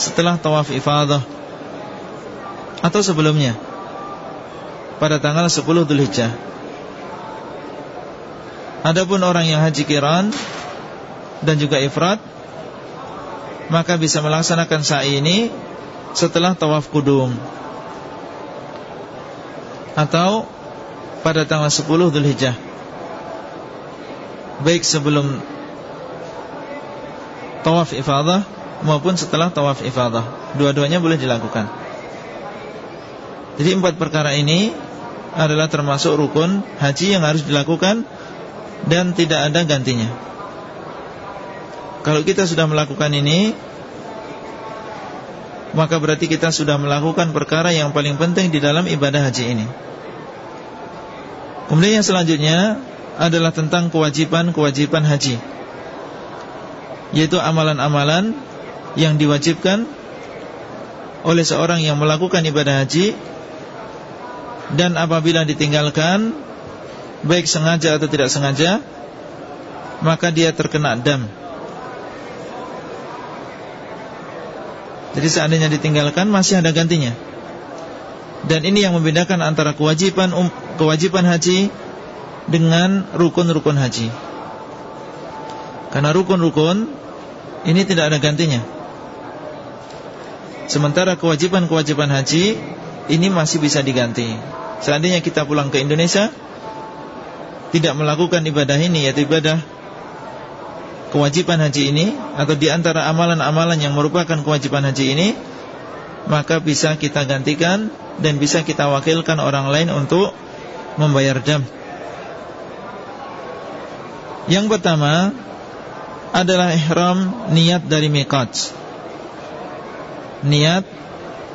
Setelah tawaf ifadah Atau sebelumnya. Pada tanggal 10 Dhul Hijjah Adapun orang yang haji kiran Dan juga ifrat maka bisa melaksanakan sa'i ini setelah tawaf kudum. Atau pada tanggal 10 Dhul Hijjah baik sebelum tawaf ifadah maupun setelah tawaf ifadah. Dua-duanya boleh dilakukan. Jadi empat perkara ini adalah termasuk rukun haji yang harus dilakukan dan tidak ada gantinya kalau kita sudah melakukan ini Maka berarti kita sudah melakukan perkara yang paling penting di dalam ibadah haji ini. Kemudian yang selanjutnya Adalah tentang kewajiban-kewajiban haji. Yaitu amalan-amalan Yang diwajibkan Oleh seorang yang melakukan ibadah haji Dan apabila ditinggalkan Baik sengaja atau tidak sengaja Maka dia terkena dam Jadi seandainya ditinggalkan masih ada gantinya. Dan ini yang membedakan antara kewajiban um, kewajiban haji dengan rukun-rukun haji. Karena rukun-rukun ini tidak ada gantinya. Sementara kewajiban-kewajiban haji ini masih bisa diganti. Seandainya kita pulang ke Indonesia tidak melakukan ibadah ini yaitu ibadah kewajiban haji ini atau di antara amalan-amalan yang merupakan kewajiban haji ini maka bisa kita gantikan dan bisa kita wakilkan orang lain untuk membayar dam. Yang pertama adalah ihram niat dari miqat. Niat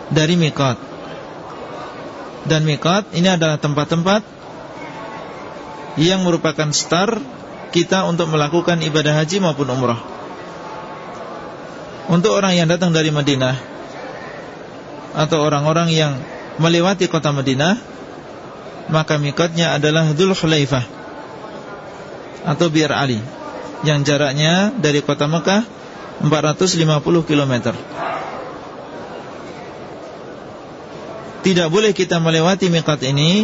dari miqat. Dan miqat ini adalah tempat-tempat yang merupakan start kita untuk melakukan ibadah haji maupun umrah. Untuk orang yang datang dari Madinah atau orang-orang yang melewati kota Madinah, maka mikatnya adalah Dhul Khulaifah atau Bir Ali yang jaraknya dari kota Mekah 450 km. Tidak boleh kita melewati mikat ini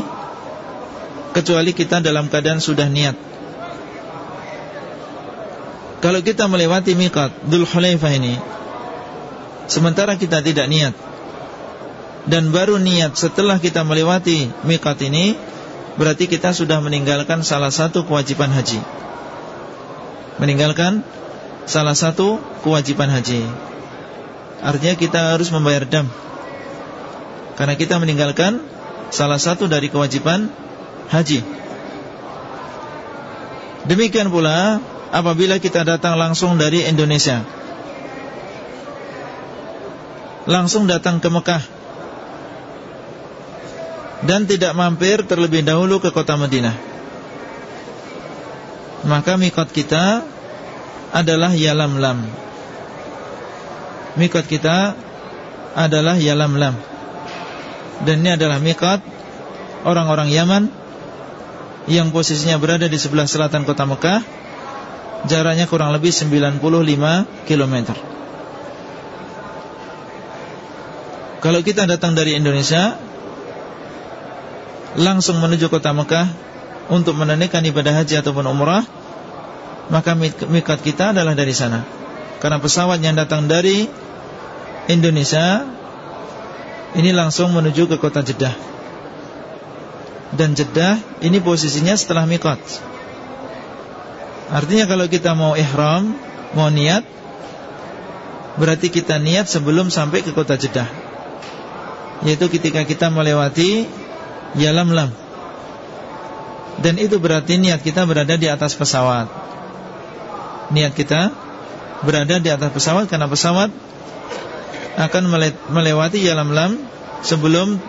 kecuali kita dalam keadaan sudah niat kalau kita melewati miqat Dhul Hulaifah ini Sementara kita tidak niat Dan baru niat setelah kita melewati miqat ini Berarti kita sudah meninggalkan salah satu kewajiban haji. Meninggalkan salah satu kewajiban haji. Artinya kita harus membayar dam. Karena kita meninggalkan salah satu dari kewajiban haji. Demikian pula apabila kita datang langsung dari Indonesia. Langsung datang ke Mekah. Dan tidak mampir terlebih dahulu ke kota Madinah. Maka mikot kita adalah Yalamlam Mikot kita adalah Yalamlam Dan ini adalah mikot orang-orang Yaman Yang posisinya berada di sebelah selatan kota Mekah Jaraknya kurang lebih 95 km Kalau kita datang dari Indonesia Langsung menuju kota Mekah Untuk menunaikan ibadah haji ataupun umrah Maka mikat kita adalah dari sana. Karena pesawat yang datang dari Indonesia Ini langsung menuju ke kota Jeddah. Dan Jeddah Ini posisinya setelah mikat Artinya kalau kita mau ihram Mau niat Berarti kita niat sebelum sampai ke kota Jeddah. Yaitu ketika kita melewati Yalamlam Dan itu berarti niat kita berada di atas pesawat. Niat kita berada di atas pesawat Karena pesawat akan melewati Yalamlam Sebelum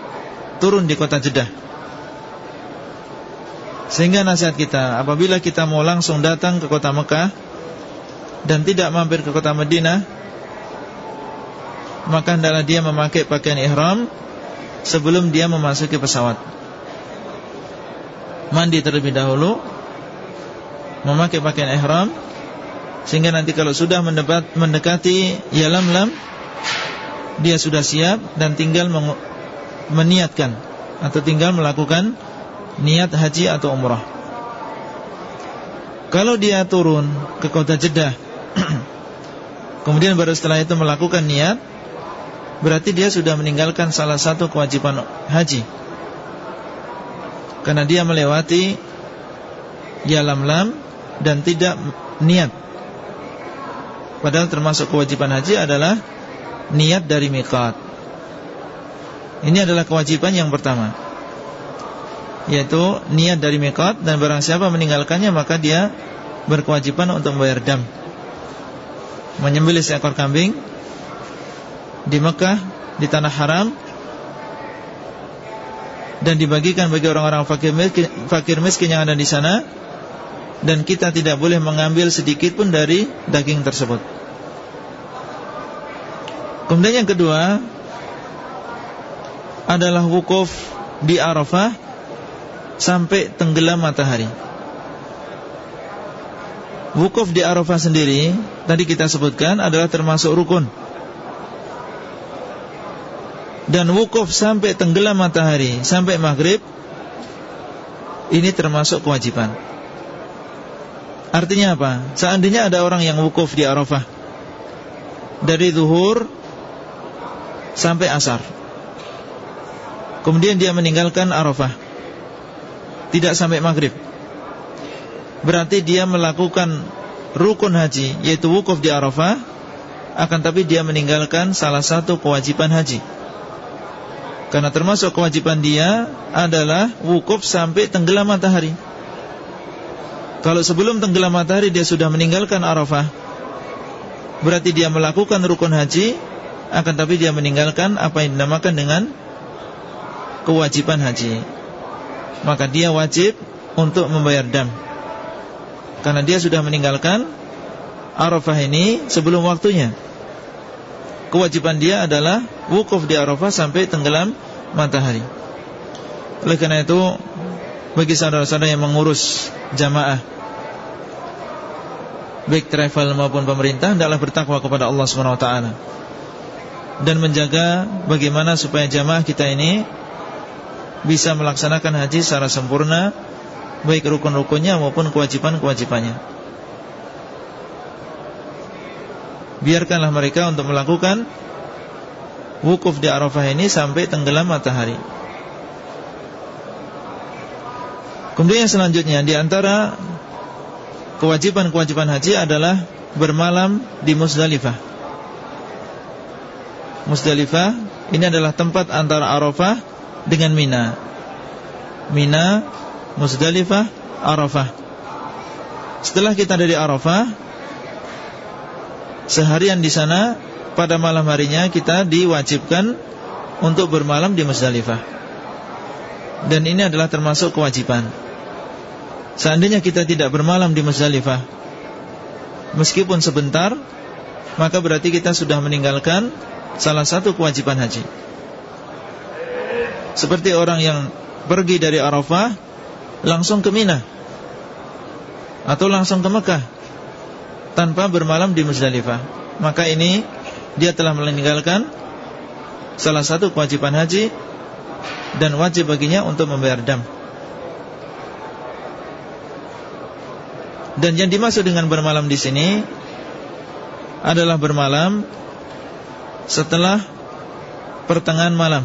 turun di kota Jeddah Sehingga nasihat kita Apabila kita mau langsung datang ke kota Mekah Dan tidak mampir ke kota Madinah maka hendaklah dia memakai pakaian ihram sebelum dia memasuki pesawat. Mandi terlebih dahulu, memakai pakaian ihram sehingga nanti kalau sudah mendebat, mendekati yalam-lam dia sudah siap dan tinggal meniatkan atau tinggal melakukan niat haji atau umrah. Kalau dia turun ke kota Jeddah Kemudian baru setelah itu melakukan niat Berarti dia sudah meninggalkan salah satu kewajiban haji. Karena dia melewati Yalam-lam Dan tidak niat. Padahal termasuk kewajiban haji adalah Niat dari miqat. Ini adalah kewajiban yang pertama Yaitu niat dari miqat Dan barang siapa meninggalkannya Maka dia berkewajiban untuk membayar dam Menyembelih seekor kambing di Mekah di tanah haram dan dibagikan bagi orang-orang fakir fakir miskin yang ada di sana dan kita tidak boleh mengambil sedikit pun dari daging tersebut. Kemudian yang kedua adalah wukuf di Arafah sampai tenggelam matahari. Wukuf di Arafah sendiri tadi kita sebutkan adalah termasuk rukun dan wukuf sampai tenggelam matahari sampai maghrib ini termasuk kewajiban. Artinya apa? Seandainya ada orang yang wukuf di Arafah dari zuhur sampai asar. Kemudian dia meninggalkan Arafah. Tidak sampai maghrib. Berarti dia melakukan rukun haji yaitu wukuf di Arafah akan tapi dia meninggalkan salah satu kewajiban haji. Karena termasuk kewajiban dia adalah wukuf sampai tenggelam matahari. Kalau sebelum tenggelam matahari dia sudah meninggalkan Arafah, berarti dia melakukan rukun haji, akan tapi dia meninggalkan apa yang dinamakan dengan kewajiban haji. Maka dia wajib untuk membayar dam. Karena dia sudah meninggalkan Arafah ini sebelum waktunya kewajiban dia adalah wukuf di Arafah sampai tenggelam matahari. Oleh karena itu, bagi saudara-saudara yang mengurus jamaah baik travel maupun pemerintah hendaklah bertakwa kepada Allah taala dan menjaga bagaimana supaya jamaah kita ini bisa melaksanakan haji secara sempurna baik rukun-rukunnya maupun kewajiban-kewajibannya. biarkanlah mereka untuk melakukan wukuf di Arafah ini sampai tenggelam matahari. Kemudian yang selanjutnya di antara kewajiban-kewajiban haji adalah bermalam di Musdalifah. Musdalifah ini adalah tempat antara Arafah dengan Mina. Mina, Musdalifah, Arafah. Setelah kita dari Arafah, seharian di sana pada malam harinya kita diwajibkan untuk bermalam di Musdalifah. Dan ini adalah termasuk kewajiban. Seandainya kita tidak bermalam di Musdalifah, meskipun sebentar, maka berarti kita sudah meninggalkan salah satu kewajiban haji. Seperti orang yang pergi dari Arafah langsung ke Mina atau langsung ke Mekah tanpa bermalam di Musdalifah. Maka ini dia telah meninggalkan salah satu kewajiban haji dan wajib baginya untuk membayar dam. Dan yang dimaksud dengan bermalam di sini adalah bermalam setelah pertengahan malam.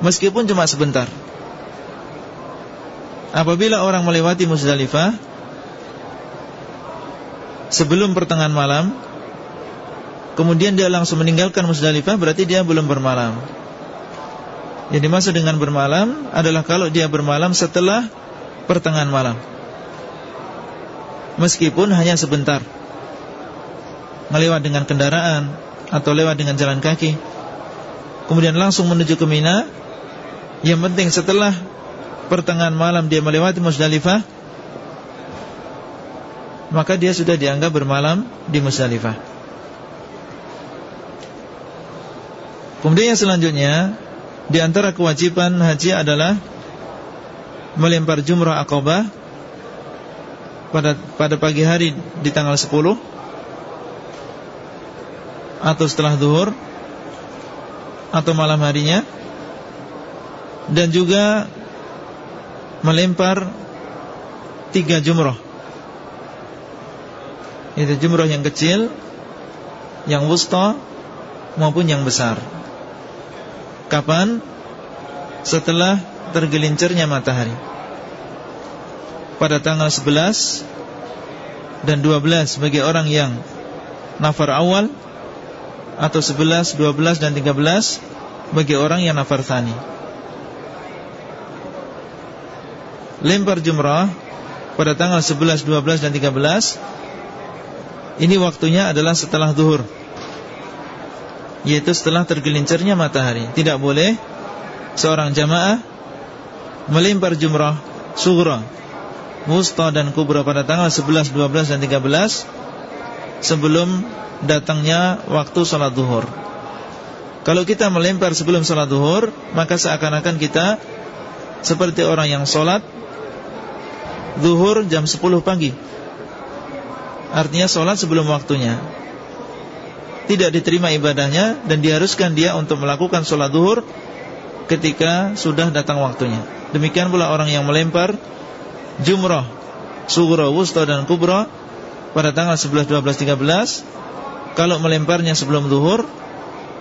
Meskipun cuma sebentar. Apabila orang melewati Muzdalifah sebelum pertengahan malam, kemudian dia langsung meninggalkan Muzdalifah, berarti dia belum bermalam. Yang dimaksud dengan bermalam adalah kalau dia bermalam setelah pertengahan malam. Meskipun hanya sebentar. Melewat dengan kendaraan atau lewat dengan jalan kaki. Kemudian langsung menuju ke Mina. Yang penting setelah pertengahan malam dia melewati Musdalifah maka dia sudah dianggap bermalam di Musdalifah. Kemudian yang selanjutnya di antara kewajiban haji adalah melempar jumrah akobah pada pada pagi hari di tanggal 10 atau setelah zuhur atau malam harinya dan juga melempar tiga jumroh. Itu jumroh yang kecil Yang wusta Maupun yang besar. Kapan? Setelah tergelincirnya matahari. Pada tanggal 11 Dan 12 bagi orang yang Nafar awal Atau 11, 12 dan 13 Bagi orang yang nafar thani lempar jumrah pada tanggal 11, 12 dan 13 ini waktunya adalah setelah zuhur. Yaitu setelah tergelincirnya matahari. Tidak boleh seorang jamaah melempar jumrah sughra wusta dan kubra pada tanggal 11, 12 dan 13 sebelum datangnya waktu salat zuhur. Kalau kita melempar sebelum salat zuhur maka seakan-akan kita seperti orang yang sholat Zuhur jam 10 pagi. Artinya sholat sebelum waktunya. Tidak diterima ibadahnya Dan diharuskan dia untuk melakukan sholat zuhur Ketika sudah datang waktunya. Demikian pula orang yang melempar Jumrah Sughra, Wusta dan Kubra Pada tanggal 11, 12, 13 Kalau melemparnya sebelum zuhur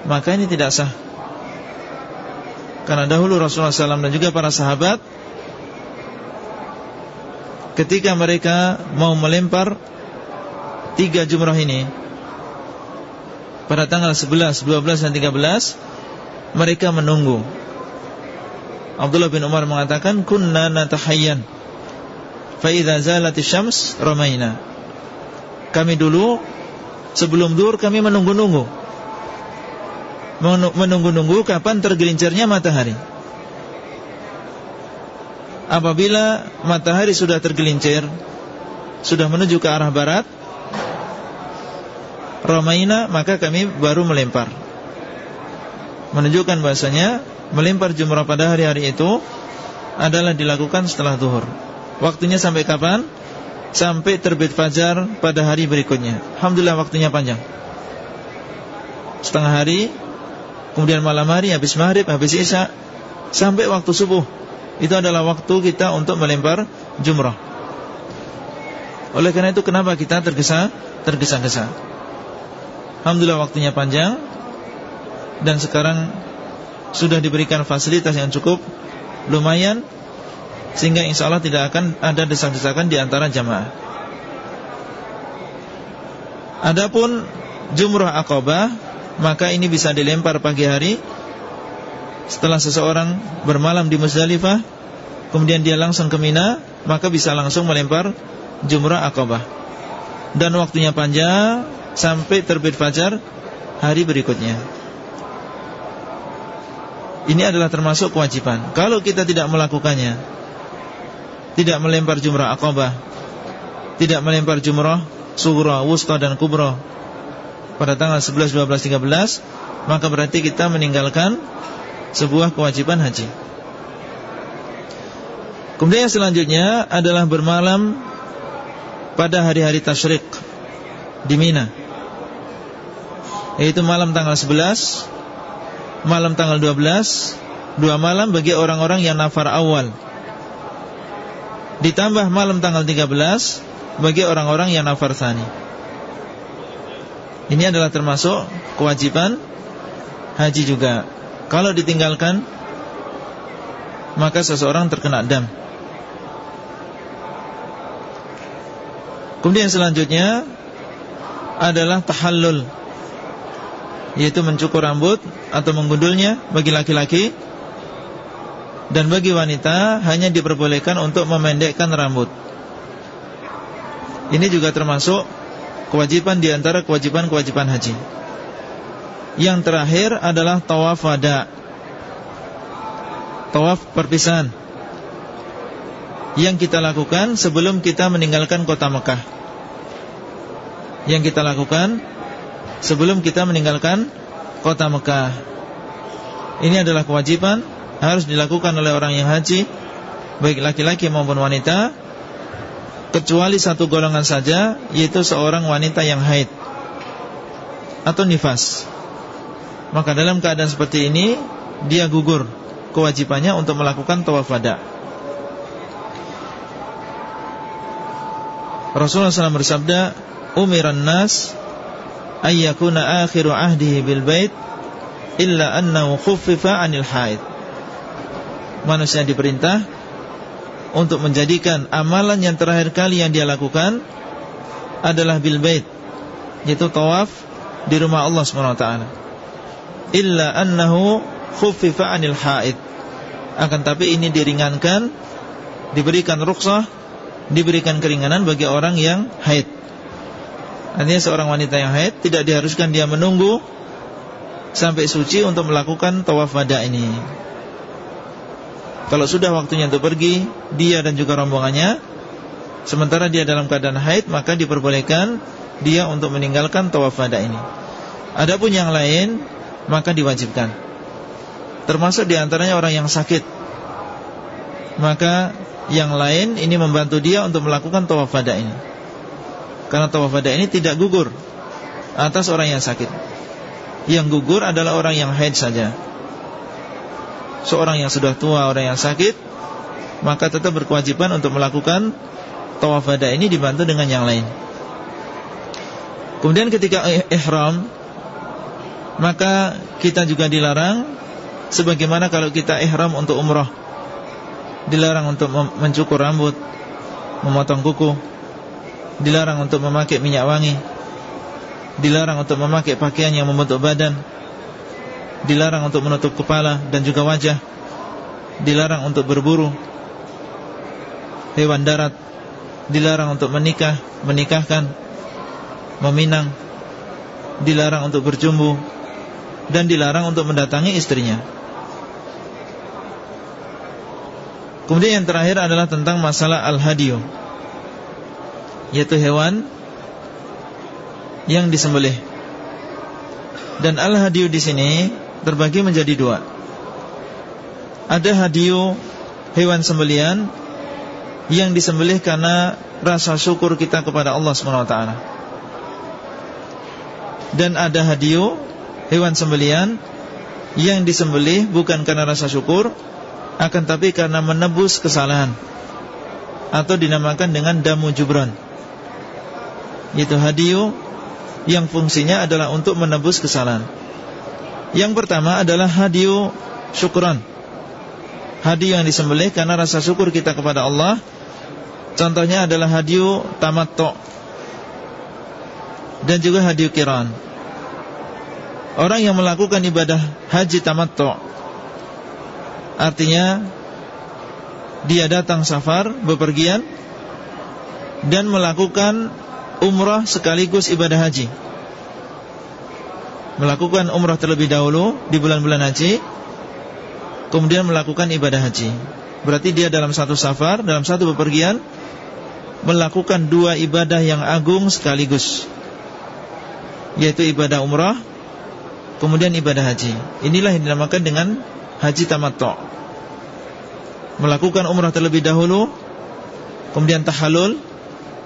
Maka ini tidak sah. Karena dahulu Rasulullah SAW dan juga para sahabat ketika mereka mau melempar tiga jumrah ini pada tanggal 11, 12 dan 13 mereka menunggu. Abdullah bin Umar mengatakan kunna natahayyan fa idza zalatis syams ramaina. Kami dulu sebelum zuhur kami menunggu-nunggu. Menunggu-nunggu kapan tergelincirnya matahari apabila matahari sudah tergelincir sudah menuju ke arah barat Ramaina maka kami baru melempar. Menunjukkan bahasanya melempar jumrah pada hari-hari itu adalah dilakukan setelah zuhur. Waktunya sampai kapan? Sampai terbit fajar pada hari berikutnya. Alhamdulillah waktunya panjang. Setengah hari kemudian malam hari habis maghrib habis isya sampai waktu subuh itu adalah waktu kita untuk melempar jumrah. Oleh karena itu kenapa kita tergesa tergesa-gesa? Alhamdulillah waktunya panjang dan sekarang sudah diberikan fasilitas yang cukup lumayan sehingga insya Allah tidak akan ada desak-desakan di antara jamaah. Adapun jumrah akobah maka ini bisa dilempar pagi hari setelah seseorang bermalam di Muzdalifah kemudian dia langsung ke Mina maka bisa langsung melempar jumrah akobah dan waktunya panjang sampai terbit fajar hari berikutnya. Ini adalah termasuk kewajiban. Kalau kita tidak melakukannya tidak melempar jumrah akobah tidak melempar jumrah sughra, wusta dan kubra pada tanggal 11, 12, 13 maka berarti kita meninggalkan sebuah kewajiban haji. Kemudian yang selanjutnya adalah bermalam pada hari-hari tasyrik di Mina. Yaitu malam tanggal 11 Malam tanggal 12 Dua malam bagi orang-orang yang nafar awal Ditambah malam tanggal 13 Bagi orang-orang yang nafar sani Ini adalah termasuk Kewajiban Haji juga Kalau ditinggalkan Maka seseorang terkena dam Kemudian selanjutnya adalah tahallul yaitu mencukur rambut atau menggundulnya bagi laki-laki dan bagi wanita hanya diperbolehkan untuk memendekkan rambut. Ini juga termasuk kewajiban di antara kewajiban-kewajiban haji. Yang terakhir adalah tawaf wada. Tawaf perpisahan yang kita lakukan sebelum kita meninggalkan kota Mekah. Yang kita lakukan sebelum kita meninggalkan kota Mekah. Ini adalah kewajiban harus dilakukan oleh orang yang haji, baik laki-laki maupun wanita, kecuali satu golongan saja, yaitu seorang wanita yang haid atau nifas. Maka dalam keadaan seperti ini, dia gugur kewajibannya untuk melakukan tawaf wada. Rasulullah SAW bersabda Umiran nas Ayyakuna akhiru ahdihi bil bait Illa annahu khuffifa anil haid Manusia diperintah Untuk menjadikan amalan yang terakhir kali yang dia lakukan Adalah bil bait Yaitu tawaf Di rumah Allah SWT Illa annahu khuffifa anil haid Akan tapi ini diringankan Diberikan ruksah diberikan keringanan bagi orang yang haid. Artinya seorang wanita yang haid tidak diharuskan dia menunggu sampai suci untuk melakukan tawaf wada ini. Kalau sudah waktunya untuk pergi, dia dan juga rombongannya sementara dia dalam keadaan haid, maka diperbolehkan dia untuk meninggalkan tawaf wada ini. Adapun yang lain, maka diwajibkan. Termasuk di antaranya orang yang sakit. Maka yang lain ini membantu dia untuk melakukan tawaf wada ini. Karena tawaf wada ini tidak gugur atas orang yang sakit. Yang gugur adalah orang yang haid saja. Seorang yang sudah tua, orang yang sakit, maka tetap berkewajiban untuk melakukan tawaf wada ini dibantu dengan yang lain. Kemudian ketika ihram maka kita juga dilarang sebagaimana kalau kita ihram untuk umrah. Dilarang untuk mencukur rambut Memotong kuku. Dilarang untuk memakai minyak wangi. Dilarang untuk memakai pakaian yang membentuk badan. Dilarang untuk menutup kepala dan juga wajah. Dilarang untuk berburu. Hewan darat. Dilarang untuk menikah Menikahkan Meminang. Dilarang untuk berjumbu Dan dilarang untuk mendatangi istrinya. Kemudian yang terakhir adalah tentang masalah al-hadiyu Yaitu hewan Yang disembelih. Dan al-hadiyu di sini Terbagi menjadi dua. Ada hadiyu Hewan sembelian Yang disembelih karena Rasa syukur kita kepada Allah SWT Dan ada hadiyu Hewan sembelian Yang disembelih bukan karena rasa syukur akan tapi karena menebus kesalahan atau dinamakan dengan damu jubran itu hadiyu yang fungsinya adalah untuk menebus kesalahan. Yang pertama adalah hadiyu syukuran hadiyu yang disembelih karena rasa syukur kita kepada Allah. Contohnya adalah hadiyu tamattu dan juga hadiyu kiran orang yang melakukan ibadah haji tamattu. Artinya Dia datang safar Bepergian Dan melakukan umrah sekaligus ibadah haji. Melakukan umrah terlebih dahulu Di bulan-bulan haji Kemudian melakukan ibadah haji. Berarti dia dalam satu safar Dalam satu bepergian Melakukan dua ibadah yang agung sekaligus Yaitu ibadah umrah Kemudian ibadah haji Inilah yang dinamakan dengan haji tamattu melakukan umrah terlebih dahulu kemudian tahallul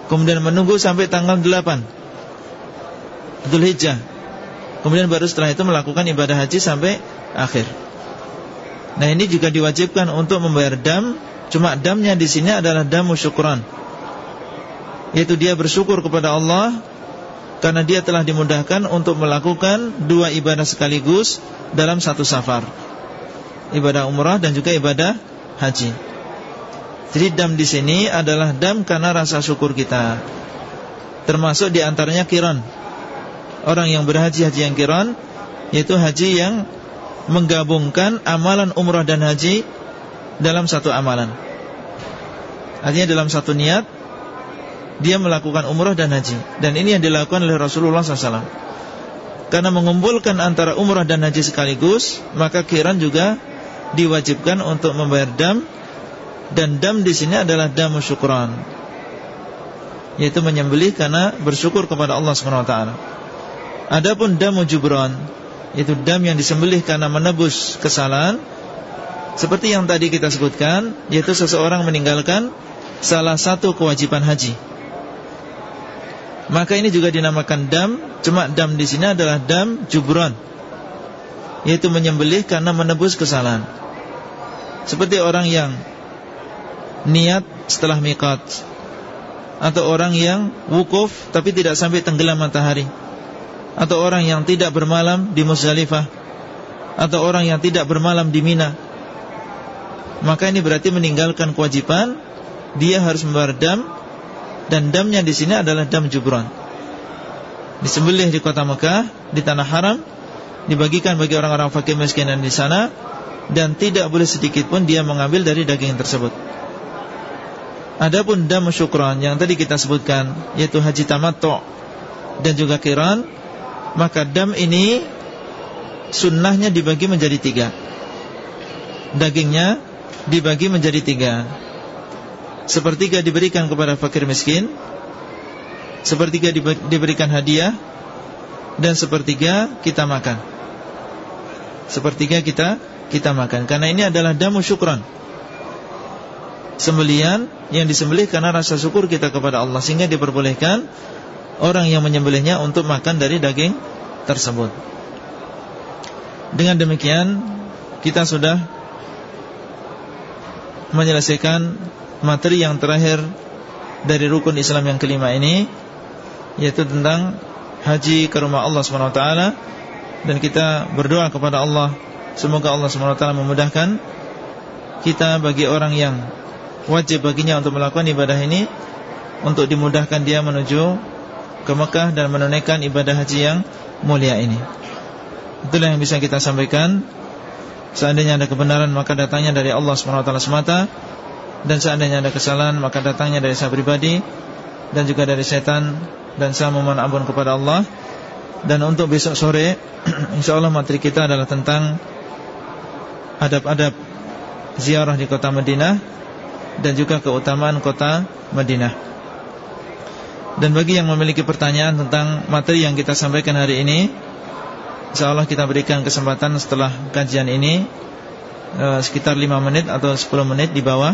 kemudian menunggu sampai tanggal 8 Dzulhijjah Kemudian baru setelah itu melakukan ibadah haji sampai akhir. Nah ini juga diwajibkan untuk membayar dam. Cuma damnya di sini adalah damu syukuran. Yaitu dia bersyukur kepada Allah karena dia telah dimudahkan untuk melakukan dua ibadah sekaligus dalam satu safar. Ibadah umrah dan juga ibadah haji. Jadi dam di sini adalah dam karena rasa syukur kita. Termasuk di antaranya kiran orang yang berhaji haji yang kiran yaitu haji yang menggabungkan amalan umrah dan haji dalam satu amalan. Artinya dalam satu niat dia melakukan umrah dan haji dan ini yang dilakukan oleh Rasulullah SAW. Karena mengumpulkan antara umrah dan haji sekaligus, maka kiran juga diwajibkan untuk membayar dam dan dam di sini adalah dam syukran. Yaitu menyembelih karena bersyukur kepada Allah taala. Adapun damu jubran Itu dam yang disembelih karena menebus kesalahan Seperti yang tadi kita sebutkan Yaitu seseorang meninggalkan Salah satu kewajiban haji Maka ini juga dinamakan dam. Cuma dam di sini adalah dam jubran Yaitu menyembelih karena menebus kesalahan. Seperti orang yang Niat setelah mikat Atau orang yang wukuf Tapi tidak sampai tenggelam matahari. Atau orang yang tidak bermalam di Muzdalifah. Atau orang yang tidak bermalam di Mina. Maka ini berarti meninggalkan kewajiban. Dia harus membayar dam dan damnya di sini adalah dam jubran disembelih di kota Mekah di tanah haram dibagikan bagi orang-orang fakir miskin yang di sana dan tidak boleh sedikit pun dia mengambil dari daging tersebut. Adapun dam syukran yang tadi kita sebutkan yaitu haji tamattu dan juga kiran maka dam ini sunnahnya dibagi menjadi tiga. Dagingnya dibagi menjadi tiga Sepertiga diberikan kepada fakir miskin. Sepertiga diberikan hadiah. Dan sepertiga kita makan. Sepertiga kita kita makan. Karena ini adalah damu syukran Sembelian yang disembelih karena rasa syukur kita kepada Allah. Sehingga diperbolehkan orang yang menyembelihnya untuk makan dari daging tersebut. Dengan demikian kita sudah menyelesaikan materi yang terakhir dari rukun Islam yang kelima ini yaitu tentang haji ke rumah Allah SWT dan kita berdoa kepada Allah semoga Allah SWT memudahkan kita bagi orang yang wajib baginya untuk melakukan ibadah ini untuk dimudahkan dia menuju ke Mekah dan menunaikan ibadah haji yang mulia ini. Itulah yang bisa kita sampaikan. Seandainya ada kebenaran maka datangnya dari Allah SWT semata dan seandainya ada kesalahan maka datangnya dari saya pribadi dan juga dari setan dan saya memohon ampun kepada Allah. Dan untuk besok sore insyaallah materi kita adalah tentang adab-adab ziarah di kota Madinah dan juga keutamaan kota Madinah. Dan bagi yang memiliki pertanyaan tentang materi yang kita sampaikan hari ini InsyaAllah kita berikan kesempatan setelah kajian ini eh, Sekitar 5 menit atau 10 menit di bawah